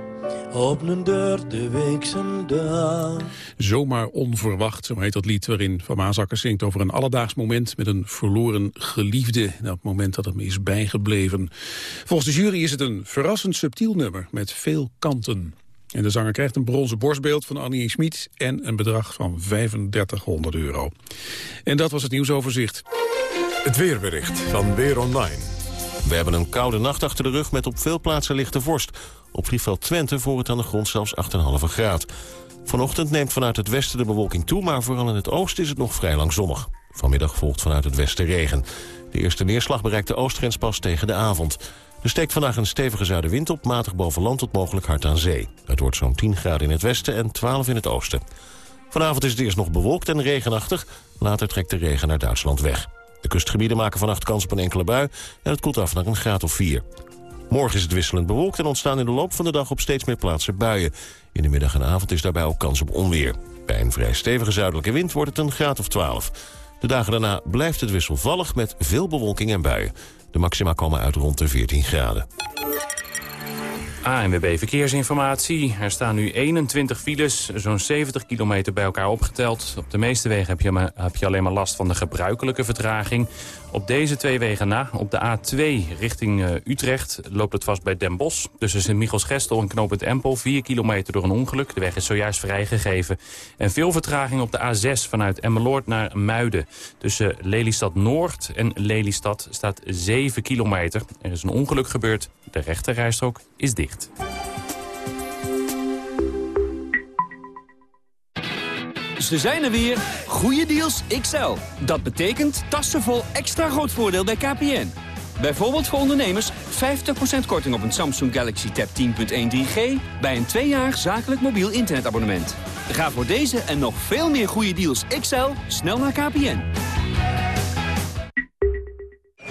Op een deur de weekse dag. Zomaar onverwacht, zo heet dat lied waarin Van Maasakker zingt over een alledaags moment met een verloren geliefde. Dat moment dat hem is bijgebleven. Volgens de jury is het een verrassend subtiel nummer met veel kanten. En de zanger krijgt een bronzen borstbeeld van Annie Schmid en een bedrag van 3500 euro. En dat was het nieuwsoverzicht. Het weerbericht van Weer Online. We hebben een koude nacht achter de rug met op veel plaatsen lichte vorst. Op vliegveld Twente voor het aan de grond zelfs 8,5 graad. Vanochtend neemt vanuit het westen de bewolking toe... maar vooral in het oosten is het nog vrij lang zonnig. Vanmiddag volgt vanuit het westen regen. De eerste neerslag bereikt de oostgrens pas tegen de avond. Er steekt vandaag een stevige zuidenwind op, matig boven land tot mogelijk hard aan zee. Het wordt zo'n 10 graden in het westen en 12 in het oosten. Vanavond is het eerst nog bewolkt en regenachtig. Later trekt de regen naar Duitsland weg. De kustgebieden maken vannacht kans op een enkele bui... en het koelt af naar een graad of 4. Morgen is het wisselend bewolkt en ontstaan in de loop van de dag op steeds meer plaatsen buien. In de middag en avond is daarbij ook kans op onweer. Bij een vrij stevige zuidelijke wind wordt het een graad of 12. De dagen daarna blijft het wisselvallig met veel bewolking en buien. De maxima komen uit rond de 14 graden. ANWB Verkeersinformatie. Er staan nu 21 files, zo'n 70 kilometer bij elkaar opgeteld. Op de meeste wegen heb je, heb je alleen maar last van de gebruikelijke vertraging. Op deze twee wegen na, op de A2 richting uh, Utrecht, loopt het vast bij Den Bosch. Tussen Sint-Michels-Gestel en Knoopend Empel, 4 kilometer door een ongeluk. De weg is zojuist vrijgegeven. En veel vertraging op de A6 vanuit Emmeloord naar Muiden. Tussen Lelystad Noord en Lelystad staat 7 kilometer. Er is een ongeluk gebeurd, de rechterrijstrook is dicht. Ze zijn er weer. Goede deals XL. Dat betekent tassen vol extra groot voordeel bij KPN. Bijvoorbeeld voor ondernemers 50% korting op een Samsung Galaxy Tab 10.1 3G... bij een tweejarig zakelijk mobiel internetabonnement. Ga voor deze en nog veel meer goede deals XL snel naar KPN.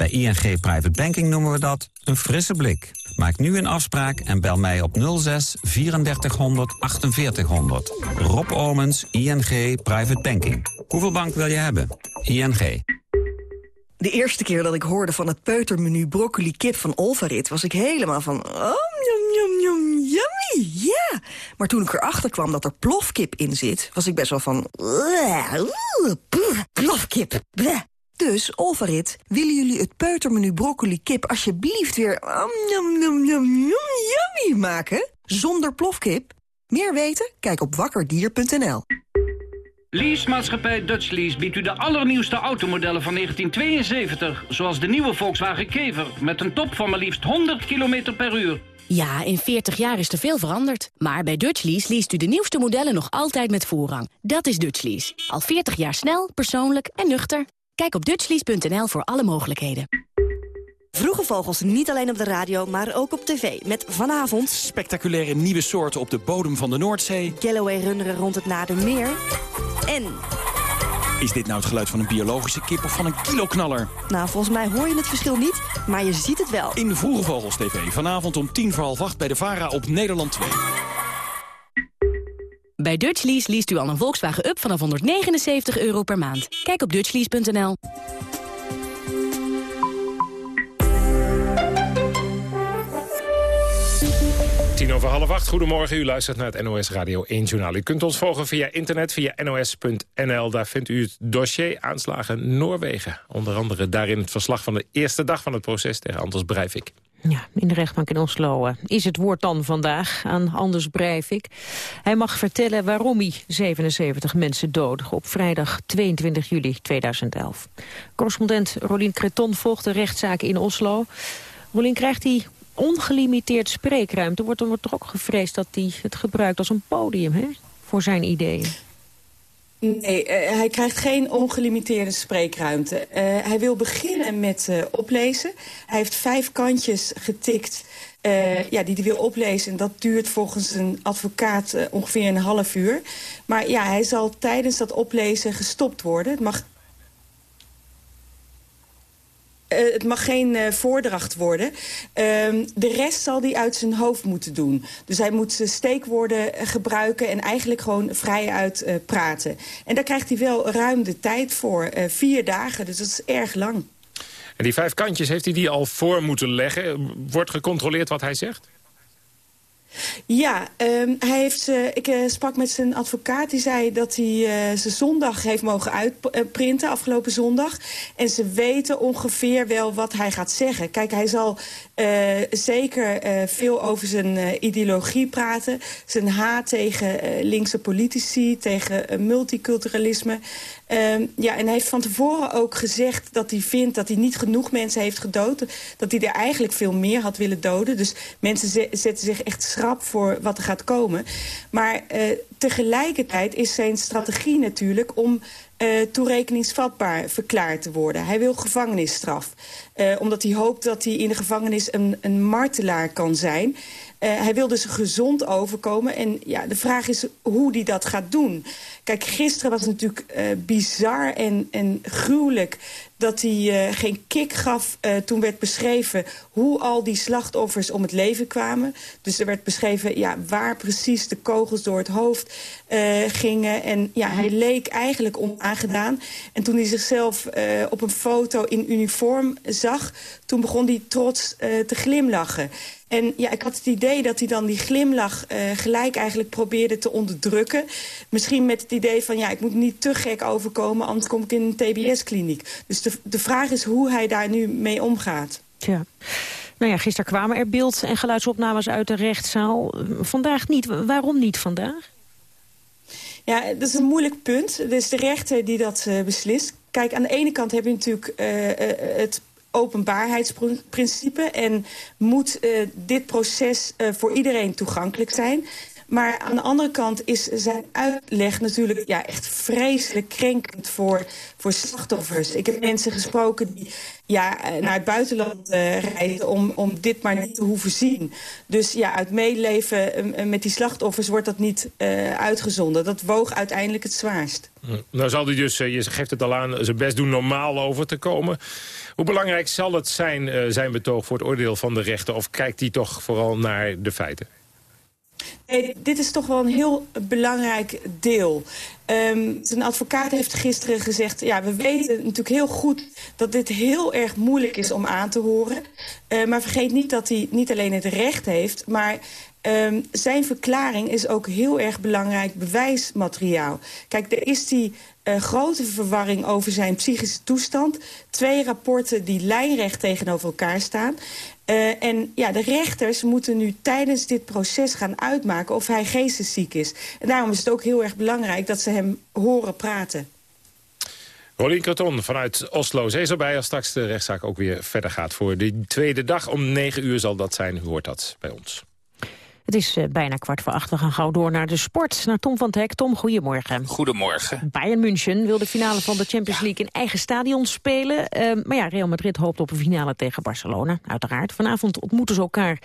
Bij ING Private Banking noemen we dat een frisse blik. Maak nu een afspraak en bel mij op 06 3400 4800. Rob Omens, ING Private Banking. Hoeveel bank wil je hebben? ING. De eerste keer dat ik hoorde van het peutermenu broccoli kip van Olvarit... was ik helemaal van... Oh, yum, yum, yum, yummy, ja. Maar toen ik erachter kwam dat er plofkip in zit... was ik best wel van... Plofkip, bleh. Dus, Olvarit, willen jullie het peutermenu broccoli kip... alsjeblieft weer yum, yum, yum, yummy maken? Zonder plofkip? Meer weten? Kijk op wakkerdier.nl. Leasemaatschappij Dutch Lease biedt u de allernieuwste automodellen van 1972... zoals de nieuwe Volkswagen Kever met een top van maar liefst 100 km per uur. Ja, in 40 jaar is er veel veranderd. Maar bij Dutch Lease leest u de nieuwste modellen nog altijd met voorrang. Dat is Dutch Lease. Al 40 jaar snel, persoonlijk en nuchter. Kijk op dutchlease.nl voor alle mogelijkheden. Vroege vogels niet alleen op de radio, maar ook op tv. Met vanavond... Spectaculaire nieuwe soorten op de bodem van de Noordzee. Galloway runderen rond het Nadermeer. En Is dit nou het geluid van een biologische kip of van een kiloknaller? Nou, volgens mij hoor je het verschil niet, maar je ziet het wel. In de Vroege Vogels TV, vanavond om tien voor half acht bij de VARA op Nederland 2. Bij Dutchlease leest u al een Volkswagen Up vanaf 179 euro per maand. Kijk op dutchlease.nl. Tien over half acht. Goedemorgen, u luistert naar het NOS Radio 1 Journaal. U kunt ons volgen via internet, via nos.nl. Daar vindt u het dossier aanslagen Noorwegen. Onder andere daarin het verslag van de eerste dag van het proces tegen Anders Breivik. Ja, in de rechtbank in Oslo eh, is het woord dan vandaag aan Anders Breivik. Hij mag vertellen waarom hij 77 mensen doodde op vrijdag 22 juli 2011. Correspondent Rolien Creton volgt de rechtszaak in Oslo. Rolien, krijgt hij ongelimiteerd spreekruimte? Wordt er toch ook gevreesd dat hij het gebruikt als een podium hè, voor zijn ideeën? Nee, uh, hij krijgt geen ongelimiteerde spreekruimte. Uh, hij wil beginnen met uh, oplezen. Hij heeft vijf kantjes getikt ja, die hij wil oplezen. En dat duurt volgens een advocaat ongeveer een half uur. Maar ja, hij zal tijdens dat oplezen gestopt worden. Het mag uh, het mag geen uh, voordracht worden. Uh, de rest zal hij uit zijn hoofd moeten doen. Dus hij moet steekwoorden gebruiken en eigenlijk gewoon vrijuit uh, praten. En daar krijgt hij wel ruim de tijd voor. vier dagen, dus dat is erg lang. En die vijf kantjes, heeft hij die al voor moeten leggen? Wordt gecontroleerd wat hij zegt? Ja, um, hij heeft, uh, ik uh, sprak met zijn advocaat. Die zei dat hij uh, zijn zondag heeft mogen uitprinten, afgelopen zondag. En ze weten ongeveer wel wat hij gaat zeggen. Kijk, hij zal zeker veel over zijn ideologie praten. Zijn haat tegen linkse politici, tegen multiculturalisme. Um, ja, en hij heeft van tevoren ook gezegd dat hij vindt dat hij niet genoeg mensen heeft gedood. Dat hij er eigenlijk veel meer had willen doden. Dus mensen zetten zich echt schrap voor wat er gaat komen. Maar uh, tegelijkertijd is zijn strategie natuurlijk om uh, toerekeningsvatbaar verklaard te worden. Hij wil gevangenisstraf. Uh, omdat hij hoopt dat hij in de gevangenis een, een martelaar kan zijn. Uh, hij wil dus gezond overkomen. En ja, de vraag is hoe hij dat gaat doen. Kijk, gisteren was het natuurlijk uh, bizar en, en gruwelijk dat hij uh, geen kick gaf. Uh, toen werd beschreven hoe al die slachtoffers om het leven kwamen. Dus er werd beschreven ja, waar precies de kogels door het hoofd uh, gingen. En ja, hij leek eigenlijk onaangedaan. En toen hij zichzelf op een foto in uniform zag... toen begon hij trots te glimlachen. En ja, ik had het idee dat hij dan die glimlach gelijk eigenlijk probeerde te onderdrukken. Misschien met het idee van, ja, ik moet niet te gek overkomen... anders kom ik in een TBS-kliniek. Dus de vraag is hoe hij daar nu mee omgaat. Tja. Nou ja, gisteren kwamen er beeld- en geluidsopnames uit de rechtszaal. Vandaag niet. Waarom niet vandaag? Ja, dat is een moeilijk punt. Het is de rechter die dat uh, beslist. Kijk, aan de ene kant heb je natuurlijk uh, het openbaarheidsprincipe... en moet dit proces voor iedereen toegankelijk zijn. Maar aan de andere kant is zijn uitleg natuurlijk ja, echt vreselijk krenkend voor, voor slachtoffers. Ik heb mensen gesproken die ja, naar het buitenland uh, reizen om, om dit maar niet te hoeven zien. Dus ja, uit medeleven uh, met die slachtoffers wordt dat niet uh, uitgezonden. Dat woog uiteindelijk het zwaarst. Nou zal hij dus, je geeft het al aan, zijn best doen normaal over te komen. Hoe belangrijk zal het zijn, zijn betoog voor het oordeel van de rechter? Of kijkt hij toch vooral naar de feiten? Nee, dit is toch wel een heel belangrijk deel. Um, zijn advocaat heeft gisteren gezegd... ja, we weten natuurlijk heel goed dat dit heel erg moeilijk is om aan te horen. Uh, maar vergeet niet dat hij niet alleen het recht heeft... maar um, zijn verklaring is ook heel erg belangrijk bewijsmateriaal. Kijk, er is die uh, grote verwarring over zijn psychische toestand. Twee rapporten die lijnrecht tegenover elkaar staan. Uh, en ja, de rechters moeten nu tijdens dit proces gaan uitmaken of hij geestesziek is. En daarom is het ook heel erg belangrijk dat ze hem horen praten. Rolien Karton vanuit Oslo. Ze is erbij als straks de rechtszaak ook weer verder gaat. Voor de tweede dag om negen uur zal dat zijn. U hoort dat bij ons. Het is uh, bijna kwart voor acht. We gaan gauw door naar de sport. Naar Tom van het Hek. Tom, goedemorgen. Goedemorgen. Bayern München wil de finale van de Champions League in eigen stadion spelen. Uh, maar ja, Real Madrid hoopt op een finale tegen Barcelona, uiteraard. Vanavond ontmoeten ze elkaar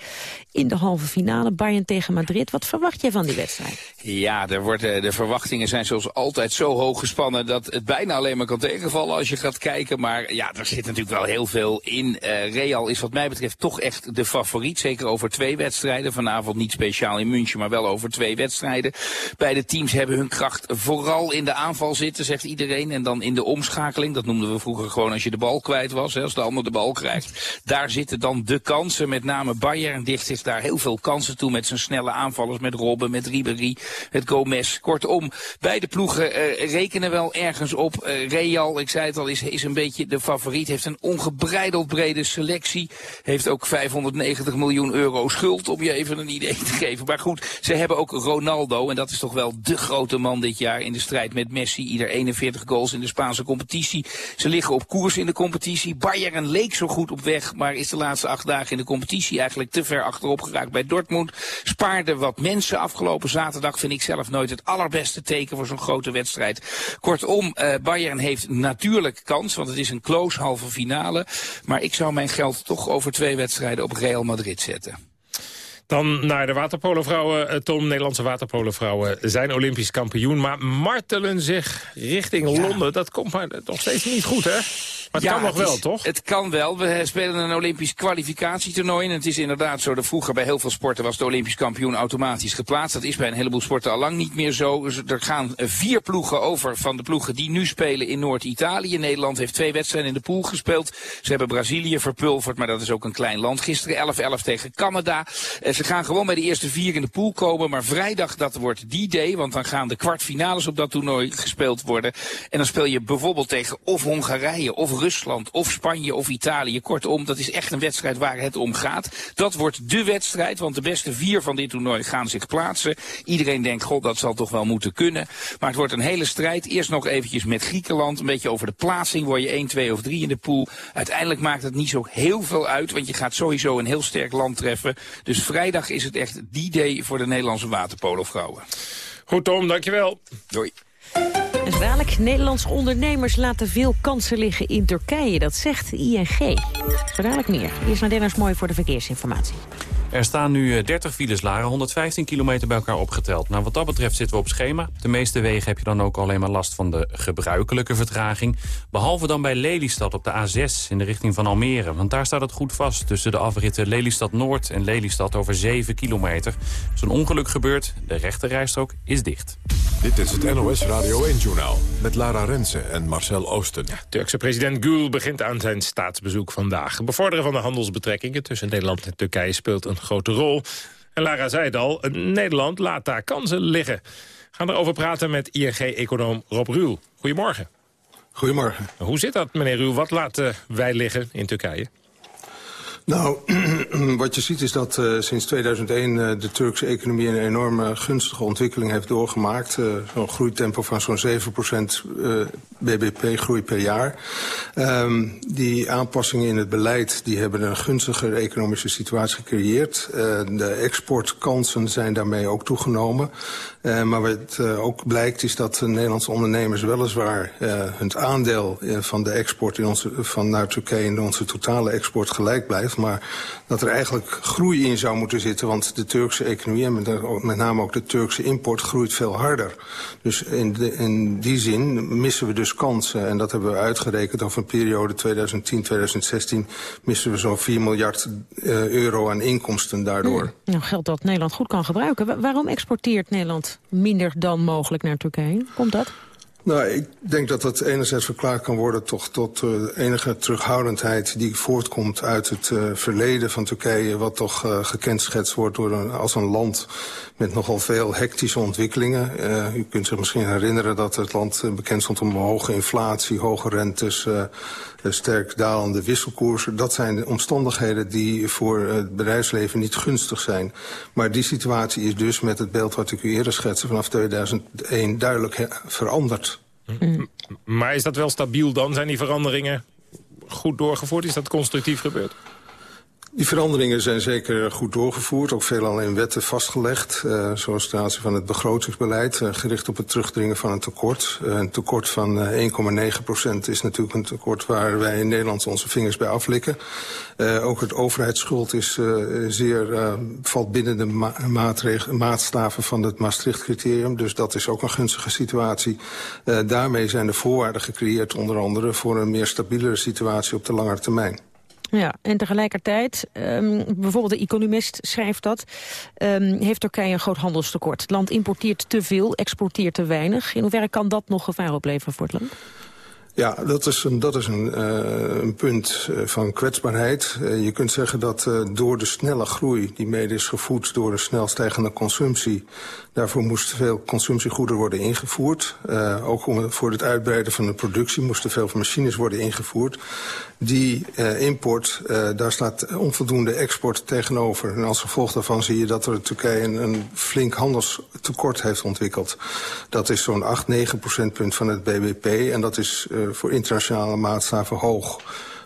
in de halve finale. Bayern tegen Madrid. Wat verwacht jij van die wedstrijd? Ja, er wordt, de verwachtingen zijn zoals altijd zo hoog gespannen... dat het bijna alleen maar kan tegenvallen als je gaat kijken. Maar ja, er zit natuurlijk wel heel veel in. Uh, Real is wat mij betreft toch echt de favoriet. Zeker over twee wedstrijden. Vanavond niet speciaal in München, maar wel over twee wedstrijden. Beide teams hebben hun kracht vooral in de aanval zitten, zegt iedereen. En dan in de omschakeling. Dat noemden we vroeger gewoon als je de bal kwijt was. Hè, als de ander de bal krijgt. Daar zitten dan de kansen. Met name Bayern dicht zich daar heel veel kansen toe. Met zijn snelle aanvallers. Met Robben, met Ribéry, met Gomez. Kortom, beide ploegen uh, rekenen wel ergens op. Uh, Real, ik zei het al, is, is een beetje de favoriet. Heeft een ongebreideld brede selectie. Heeft ook 590 miljoen euro schuld, om je even een idee te geven. Maar goed, ze hebben ook Ronaldo. En dat is toch wel de grote man dit jaar in de strijd met Messi. Ieder 41 goals in de Spaanse competitie. Ze liggen op koers in de competitie. Bayern leek zo goed op weg, maar is de laatste acht dagen in de competitie eigenlijk te ver achterop geraakt bij Dortmund. Spaarde wat mensen afgelopen zaterdag, vind ik zelf nooit het allerbeste teken voor zo'n grote wedstrijd. Kortom, uh, Bayern heeft natuurlijk kans, want het is een close halve finale. Maar ik zou mijn geld toch over twee wedstrijden op Real Madrid zetten. Dan naar de waterpolovrouwen. Eh, Tom, Nederlandse waterpolovrouwen zijn olympisch kampioen... maar martelen zich richting Londen. Dat komt maar nog steeds niet goed, hè? Maar het ja, kan nog wel, is, toch? Het kan wel. We spelen een Olympisch kwalificatietoernooi. En het is inderdaad zo dat vroeger bij heel veel sporten was de Olympisch kampioen automatisch geplaatst. Dat is bij een heleboel sporten al lang niet meer zo. Dus er gaan vier ploegen over van de ploegen die nu spelen in Noord-Italië. Nederland heeft twee wedstrijden in de pool gespeeld. Ze hebben Brazilië verpulverd, maar dat is ook een klein land. Gisteren 11-11 tegen Canada. Ze gaan gewoon bij de eerste vier in de pool komen. Maar vrijdag, dat wordt die day. Want dan gaan de kwartfinales op dat toernooi gespeeld worden. En dan speel je bijvoorbeeld tegen of Hongarije of Rusland of Spanje of Italië. Kortom, dat is echt een wedstrijd waar het om gaat. Dat wordt de wedstrijd, want de beste vier van dit toernooi gaan zich plaatsen. Iedereen denkt, god, dat zal toch wel moeten kunnen. Maar het wordt een hele strijd. Eerst nog eventjes met Griekenland. Een beetje over de plaatsing. Word je 1, 2 of 3 in de pool. Uiteindelijk maakt het niet zo heel veel uit, want je gaat sowieso een heel sterk land treffen. Dus vrijdag is het echt die day voor de Nederlandse waterpolovrouwen. Goed Tom, dankjewel. Doei. Dadelijk, Nederlandse ondernemers laten veel kansen liggen in Turkije. Dat zegt ING. Zo dadelijk meer. Eerst naar Dennis Mooi voor de verkeersinformatie. Er staan nu 30 files, Lara, 115 kilometer bij elkaar opgeteld. Nou, wat dat betreft zitten we op schema. De meeste wegen heb je dan ook alleen maar last van de gebruikelijke vertraging. Behalve dan bij Lelystad op de A6 in de richting van Almere. Want daar staat het goed vast tussen de afritten Lelystad Noord en Lelystad over 7 kilometer. Er een ongeluk gebeurd, de rechte rijstrook is dicht. Dit is het NOS Radio 1-journaal met Lara Rensen en Marcel Oosten. Turkse president Gül begint aan zijn staatsbezoek vandaag. Bevorderen van de handelsbetrekkingen tussen Nederland en Turkije speelt een grote rol. En Lara zei het al, Nederland laat daar kansen liggen. We gaan erover praten met ING-econoom Rob Ruul. Goedemorgen. Goedemorgen. Hoe zit dat, meneer Ruul? Wat laten wij liggen in Turkije? Nou, wat je ziet is dat uh, sinds 2001 uh, de Turkse economie een enorme gunstige ontwikkeling heeft doorgemaakt. Uh, zo'n groeitempo van zo'n 7% BBP-groei per jaar. Um, die aanpassingen in het beleid die hebben een gunstiger economische situatie gecreëerd. de exportkansen zijn daarmee ook toegenomen. Maar wat ook blijkt is dat de Nederlandse ondernemers weliswaar hun aandeel van de export in onze, van naar Turkije in onze totale export gelijk blijft maar dat er eigenlijk groei in zou moeten zitten. Want de Turkse economie en met, name ook de Turkse import groeit veel harder. Dus in, de, in die zin missen we dus kansen. En dat hebben we uitgerekend over een periode 2010-2016... missen we zo'n 4 miljard euro aan inkomsten daardoor. Hmm. Nou, geld dat Nederland goed kan gebruiken. Wa waarom exporteert Nederland minder dan mogelijk naar Turkije? Komt dat? Nou, ik denk dat dat enerzijds verklaard kan worden toch tot uh, enige terughoudendheid die voortkomt uit het uh, verleden van Turkije, wat toch uh, gekenschetst wordt door een, als een land met nogal veel hectische ontwikkelingen. U kunt zich misschien herinneren dat het land bekend stond om hoge inflatie, hoge rentes, sterk dalende wisselkoersen. Dat zijn de omstandigheden die voor het bedrijfsleven niet gunstig zijn. Maar die situatie is dus met het beeld wat ik u eerder schetste vanaf 2001 duidelijk veranderd. Mm. Maar is dat wel stabiel dan? Zijn die veranderingen goed doorgevoerd? Is dat constructief gebeurd? Die veranderingen zijn zeker goed doorgevoerd, ook veelal in wetten vastgelegd. Uh, zoals aanzien van het begrotingsbeleid, uh, gericht op het terugdringen van een tekort. Uh, een tekort van 1,9 procent is natuurlijk een tekort waar wij in Nederland onze vingers bij aflikken. ook het overheidsschuld is zeer, valt binnen de ma maatstaven van het Maastricht-criterium. Dus dat is ook een gunstige situatie. daarmee zijn de voorwaarden gecreëerd onder andere voor een meer stabielere situatie op de langere termijn. Ja, en tegelijkertijd, um, bijvoorbeeld de economist schrijft dat... Um, heeft Turkije een groot handelstekort. Het land importeert te veel, exporteert te weinig. In hoeverre kan dat nog gevaar opleveren voor het land? Ja, dat is een, dat is een, uh, een punt uh, van kwetsbaarheid. Uh, je kunt zeggen dat door de snelle groei, die mede is gevoed door de snel stijgende consumptie, daarvoor moesten veel consumptiegoederen worden ingevoerd. ook om, voor het uitbreiden van de productie moesten veel machines worden ingevoerd. Die import, daar staat onvoldoende export tegenover. En als gevolg daarvan zie je dat er Turkije een, een flink handelstekort heeft ontwikkeld. Dat is zo'n 8, 9 procentpunt van het BBP en dat is voor internationale maatstaven hoog.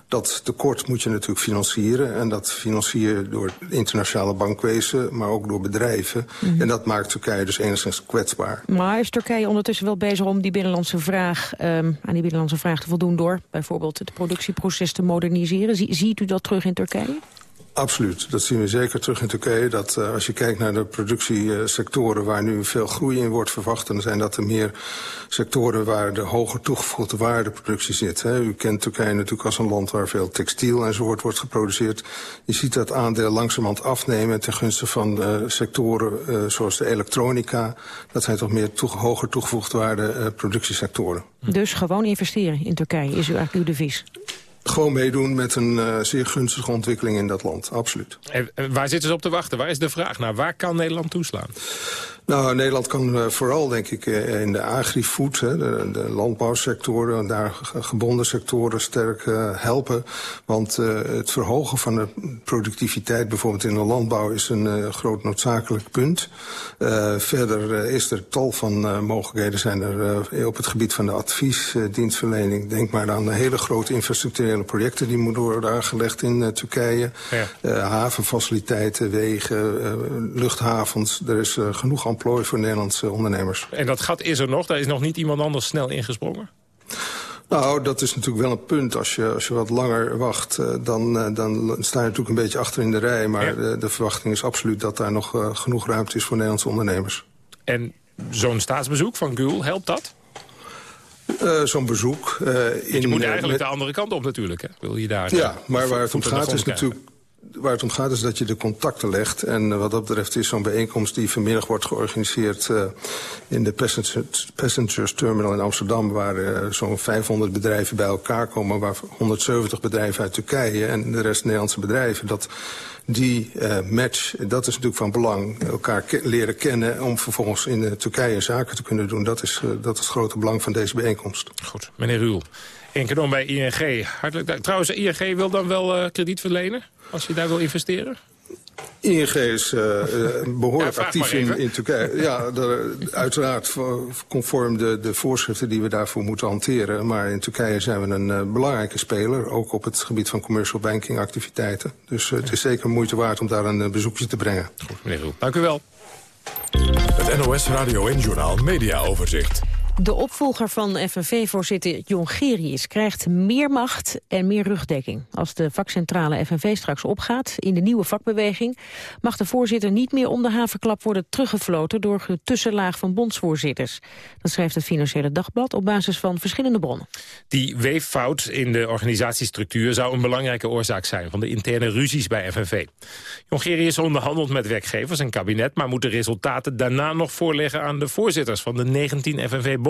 Dat tekort moet je natuurlijk financieren. En dat financier je door internationale bankwezen, maar ook door bedrijven. Mm. En dat maakt Turkije dus enigszins kwetsbaar. Maar is Turkije ondertussen wel bezig om die binnenlandse vraag, um, aan die binnenlandse vraag te voldoen door bijvoorbeeld het productieproces te moderniseren? ziet u dat terug in Turkije? Absoluut, dat zien we zeker terug in Turkije. Dat uh, als je kijkt naar de productiesectoren waar nu veel groei in wordt verwacht... dan zijn dat er meer sectoren waar de hoger toegevoegde waardeproductie zit. Hè. U kent Turkije natuurlijk als een land waar veel textiel enzovoort wordt geproduceerd. Je ziet dat aandeel langzamerhand afnemen ten gunste van uh, sectoren uh, zoals de elektronica. Dat zijn toch meer toege hoger toegevoegde waarde productiesectoren. Dus gewoon investeren in Turkije is u eigenlijk uw devies? Gewoon meedoen met een uh, zeer gunstige ontwikkeling in dat land, absoluut. En waar zitten ze op te wachten? Waar is de vraag naar? Waar kan Nederland toeslaan? Nou, Nederland kan uh, vooral, denk ik, uh, in de agri-food, de, de landbouwsectoren, daar gebonden sectoren sterk uh, helpen. Want het verhogen van de productiviteit, bijvoorbeeld in de landbouw, is een groot noodzakelijk punt. verder is er tal van mogelijkheden zijn er op het gebied van de adviesdienstverlening. Denk maar aan de hele grote infrastructurele projecten die moeten worden aangelegd in Turkije. Ja. havenfaciliteiten, wegen, luchthavens. Er is genoeg aan plooi voor Nederlandse ondernemers. En dat gat is er nog? Daar is nog niet iemand anders snel ingesprongen? Nou, dat is natuurlijk wel een punt. Als je, als je wat langer wacht, uh, dan, uh, dan sta je natuurlijk een beetje achter in de rij. Maar ja. de, de, verwachting is absoluut dat daar nog uh, genoeg ruimte is voor Nederlandse ondernemers. En zo'n staatsbezoek van Gül, helpt dat? zo'n bezoek. in, je moet eigenlijk de andere kant op natuurlijk. Hè? Wil je daar, ja, maar waar het om gaat is natuurlijk waar het om gaat is dat je de contacten legt. En wat dat betreft is zo'n bijeenkomst die vanmiddag wordt georganiseerd... Uh, in de Passengers, Terminal in Amsterdam... waar uh, zo'n 500 bedrijven bij elkaar komen... waar 170 bedrijven uit Turkije en de rest Nederlandse bedrijven... dat die match, dat is natuurlijk van belang. Elkaar leren kennen om vervolgens in Turkije zaken te kunnen doen. Dat is, dat is het grote belang van deze bijeenkomst. Goed, meneer Ruul. Inkenom bij ING. Hartelijk dank. Trouwens, ING wil dan wel krediet verlenen? Als je daar wil investeren? ING is uh, behoorlijk ja, actief in, in, Turkije. Ja, de, uiteraard conform de, de voorschriften die we daarvoor moeten hanteren. Maar in Turkije zijn we een uh, belangrijke speler. Ook op het gebied van commercial banking activiteiten. Dus uh, het is zeker moeite waard om daar een bezoekje te brengen. Goed, meneer Roel. Dank u wel. Het NOS Radio en Journal Media Overzicht. De opvolger van FNV-voorzitter Jongerius krijgt meer macht en meer rugdekking. Als de vakcentrale FNV straks opgaat in de nieuwe vakbeweging... mag de voorzitter niet meer om de havenklap worden teruggefloten... door de tussenlaag van bondsvoorzitters. Dat schrijft het Financiële Dagblad op basis van verschillende bronnen. Die weeffout in de organisatiestructuur zou een belangrijke oorzaak zijn... van de interne ruzies bij FNV. Jongerius onderhandelt met werkgevers en kabinet... maar moet de resultaten daarna nog voorleggen aan de voorzitters van de 19 FNV-bonden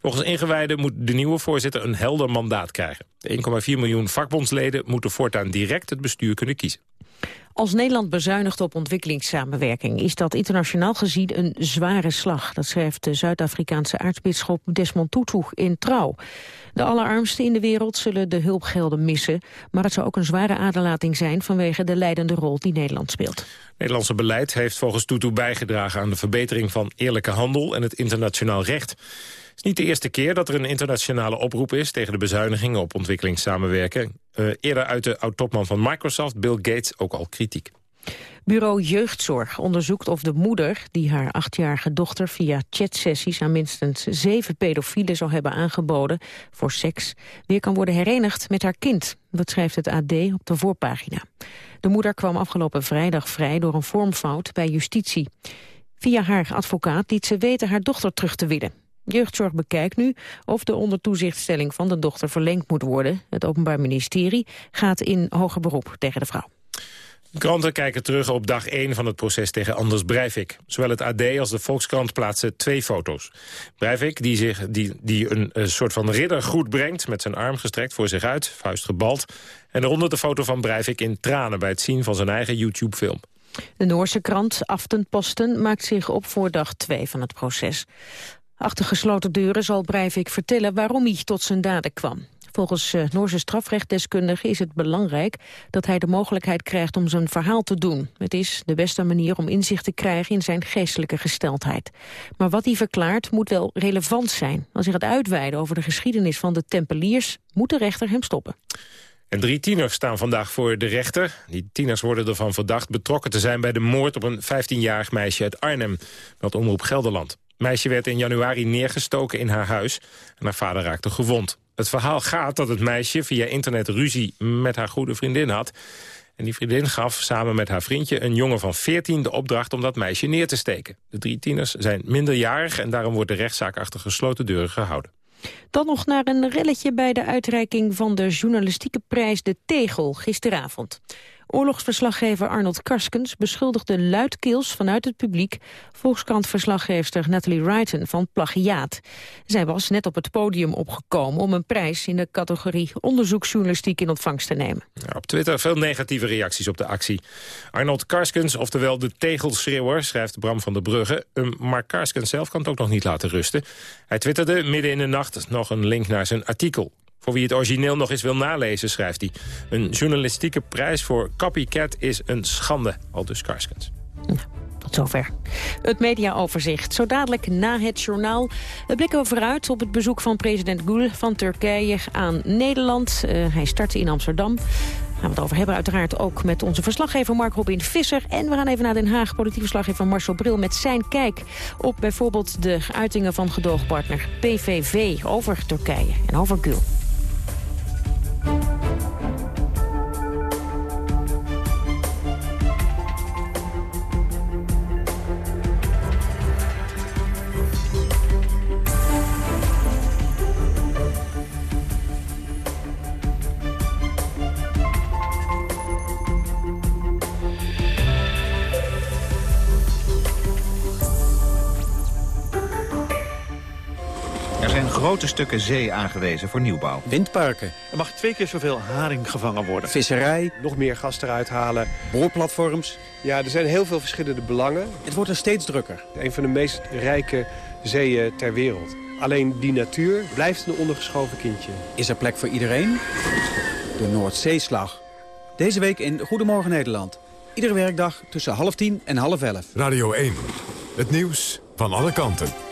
Volgens ingewijden moet de nieuwe voorzitter een helder mandaat krijgen. De 1,4 miljoen vakbondsleden moeten voortaan direct het bestuur kunnen kiezen. Als Nederland bezuinigt op ontwikkelingssamenwerking... is dat internationaal gezien een zware slag. Dat schrijft de Zuid-Afrikaanse aartsbisschop Desmond Tutu in Trouw. De allerarmsten in de wereld zullen de hulpgelden missen... maar het zou ook een zware aderlating zijn... vanwege de leidende rol die Nederland speelt. Nederlandse beleid heeft volgens Tutu bijgedragen... aan de verbetering van eerlijke handel en het internationaal recht. Het is niet de eerste keer dat er een internationale oproep is... tegen de bezuinigingen op ontwikkelingssamenwerking. Uh, eerder uit de oud-topman van Microsoft, Bill Gates, ook al kritiek. Bureau Jeugdzorg onderzoekt of de moeder die haar achtjarige dochter via chatsessies aan minstens zeven pedofielen zou hebben aangeboden voor seks, weer kan worden herenigd met haar kind. Dat schrijft het AD op de voorpagina. De moeder kwam afgelopen vrijdag vrij door een vormfout bij justitie. Via haar advocaat liet ze weten haar dochter terug te willen. Jeugdzorg bekijkt nu of de ondertoezichtstelling van de dochter verlengd moet worden. Het Openbaar Ministerie gaat in hoger beroep tegen de vrouw. Kranten kijken terug op dag 1 van het proces tegen Anders Breivik. Zowel het AD als de Volkskrant plaatsen twee foto's. Breivik, die, zich, die, die een, een soort van riddergroet brengt... met zijn arm gestrekt voor zich uit, vuist gebald. En eronder de foto van Breivik in tranen... bij het zien van zijn eigen YouTube-film. De Noorse krant Aftenposten maakt zich op voor dag 2 van het proces. Achter gesloten deuren zal Breivik vertellen waarom hij tot zijn daden kwam. Volgens uh, Noorse strafrechtdeskundigen is het belangrijk dat hij de mogelijkheid krijgt om zijn verhaal te doen. Het is de beste manier om inzicht te krijgen in zijn geestelijke gesteldheid. Maar wat hij verklaart moet wel relevant zijn. Als hij gaat uitweiden over de geschiedenis van de Tempeliers, moet de rechter hem stoppen. En drie tieners staan vandaag voor de rechter. Die tieners worden ervan verdacht betrokken te zijn bij de moord op een 15-jarig meisje uit Arnhem. Met omroep Gelderland. Meisje werd in januari neergestoken in haar huis en haar vader raakte gewond. Het verhaal gaat dat het meisje via internet ruzie met haar goede vriendin had. En die vriendin gaf samen met haar vriendje een jongen van 14 de opdracht om dat meisje neer te steken. De drie tieners zijn minderjarig en daarom wordt de rechtszaak achter gesloten deuren gehouden. Dan nog naar een relletje bij de uitreiking van de journalistieke prijs De Tegel gisteravond. Oorlogsverslaggever Arnold Karskens beschuldigde luidkeels vanuit het publiek Volkskrant-verslaggeefster Natalie Wrighton van plagiaat. Zij was net op het podium opgekomen om een prijs in de categorie onderzoeksjournalistiek in ontvangst te nemen. Op Twitter veel negatieve reacties op de actie. Arnold Karskens, oftewel de tegelschreeuwer, schrijft Bram van der Brugge. Maar Karskens zelf kan het ook nog niet laten rusten. Hij twitterde midden in de nacht nog een link naar zijn artikel. Voor wie het origineel nog eens wil nalezen, schrijft hij. Een journalistieke prijs voor copycat is een schande, al dus Karskens. tot zover. Het mediaoverzicht. Zo dadelijk na het journaal blikken we vooruit op het bezoek van president Gül van Turkije aan Nederland. Uh, hij startte in Amsterdam. Gaan we het over hebben uiteraard ook met onze verslaggever Mark Robin Visser. En we gaan even naar Den Haag, politiek verslaggever Marcel Bril... met zijn kijk op bijvoorbeeld de uitingen van gedoogpartner PVV over Turkije en over Gül. Grote stukken zee aangewezen voor nieuwbouw. Windparken. Er mag twee keer zoveel haring gevangen worden. Visserij. Nog meer gas eruit halen. Boorplatforms. Ja, er zijn heel veel verschillende belangen. Het wordt er steeds drukker. Een van de meest rijke zeeën ter wereld. Alleen die natuur blijft een ondergeschoven kindje. Is er plek voor iedereen? De Noordzeeslag. Deze week in Goedemorgen Nederland. Iedere werkdag tussen half tien en half elf. Radio 1. Het nieuws van alle kanten.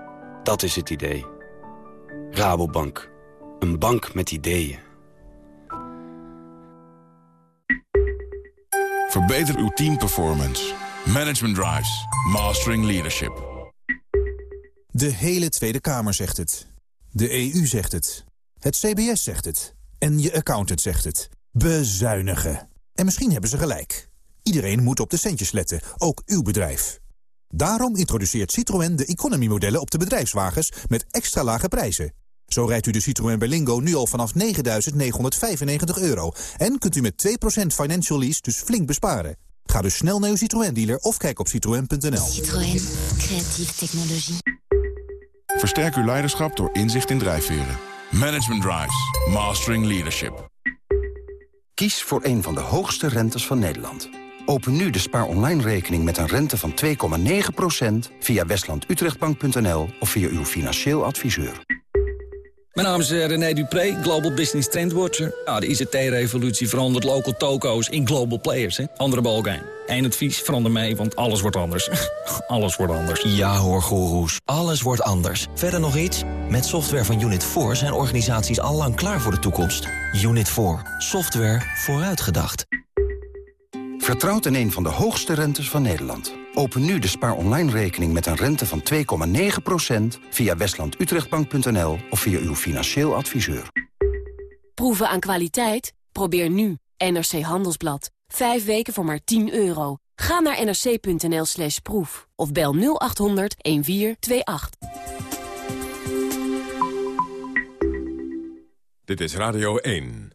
Dat is het idee. Rabobank. Een bank met ideeën. Verbeter uw teamperformance. Management Drives. Mastering Leadership. De hele Tweede Kamer zegt het. De EU zegt het. Het CBS zegt het. En je accountant zegt het. Bezuinigen. En misschien hebben ze gelijk. Iedereen moet op de centjes letten, ook uw bedrijf. Daarom introduceert Citroën de economy-modellen op de bedrijfswagens met extra lage prijzen. Zo rijdt u de Citroën Berlingo nu al vanaf 9.995 euro. En kunt u met 2% financial lease dus flink besparen. Ga dus snel naar uw Citroën-dealer of kijk op citroën.nl. Citroën. Creatieve technologie. Versterk uw leiderschap door inzicht in drijfveren. Management Drives. Mastering Leadership. Kies voor een van de hoogste rentes van Nederland. Open nu de spaar online rekening met een rente van 2,9% via westlandutrechtbank.nl of via uw financieel adviseur. Mijn naam is eh, René Dupré, Global Business Trendwatcher. Ja, de ICT-revolutie verandert local toko's in global players. Hè? Andere balkijn. Eén advies, verander mee, want alles wordt anders. alles wordt anders. Ja hoor, goeroes. Alles wordt anders. Verder nog iets? Met software van Unit 4 zijn organisaties allang klaar voor de toekomst. Unit 4. Software vooruitgedacht. Vertrouwt in een van de hoogste rentes van Nederland. Open nu de spaar online rekening met een rente van 2,9% via westlandutrechtbank.nl of via uw financieel adviseur. Proeven aan kwaliteit? Probeer nu NRC Handelsblad. Vijf weken voor maar 10 euro. Ga naar nrc.nl slash proef of bel 0800 1428. Dit is Radio 1.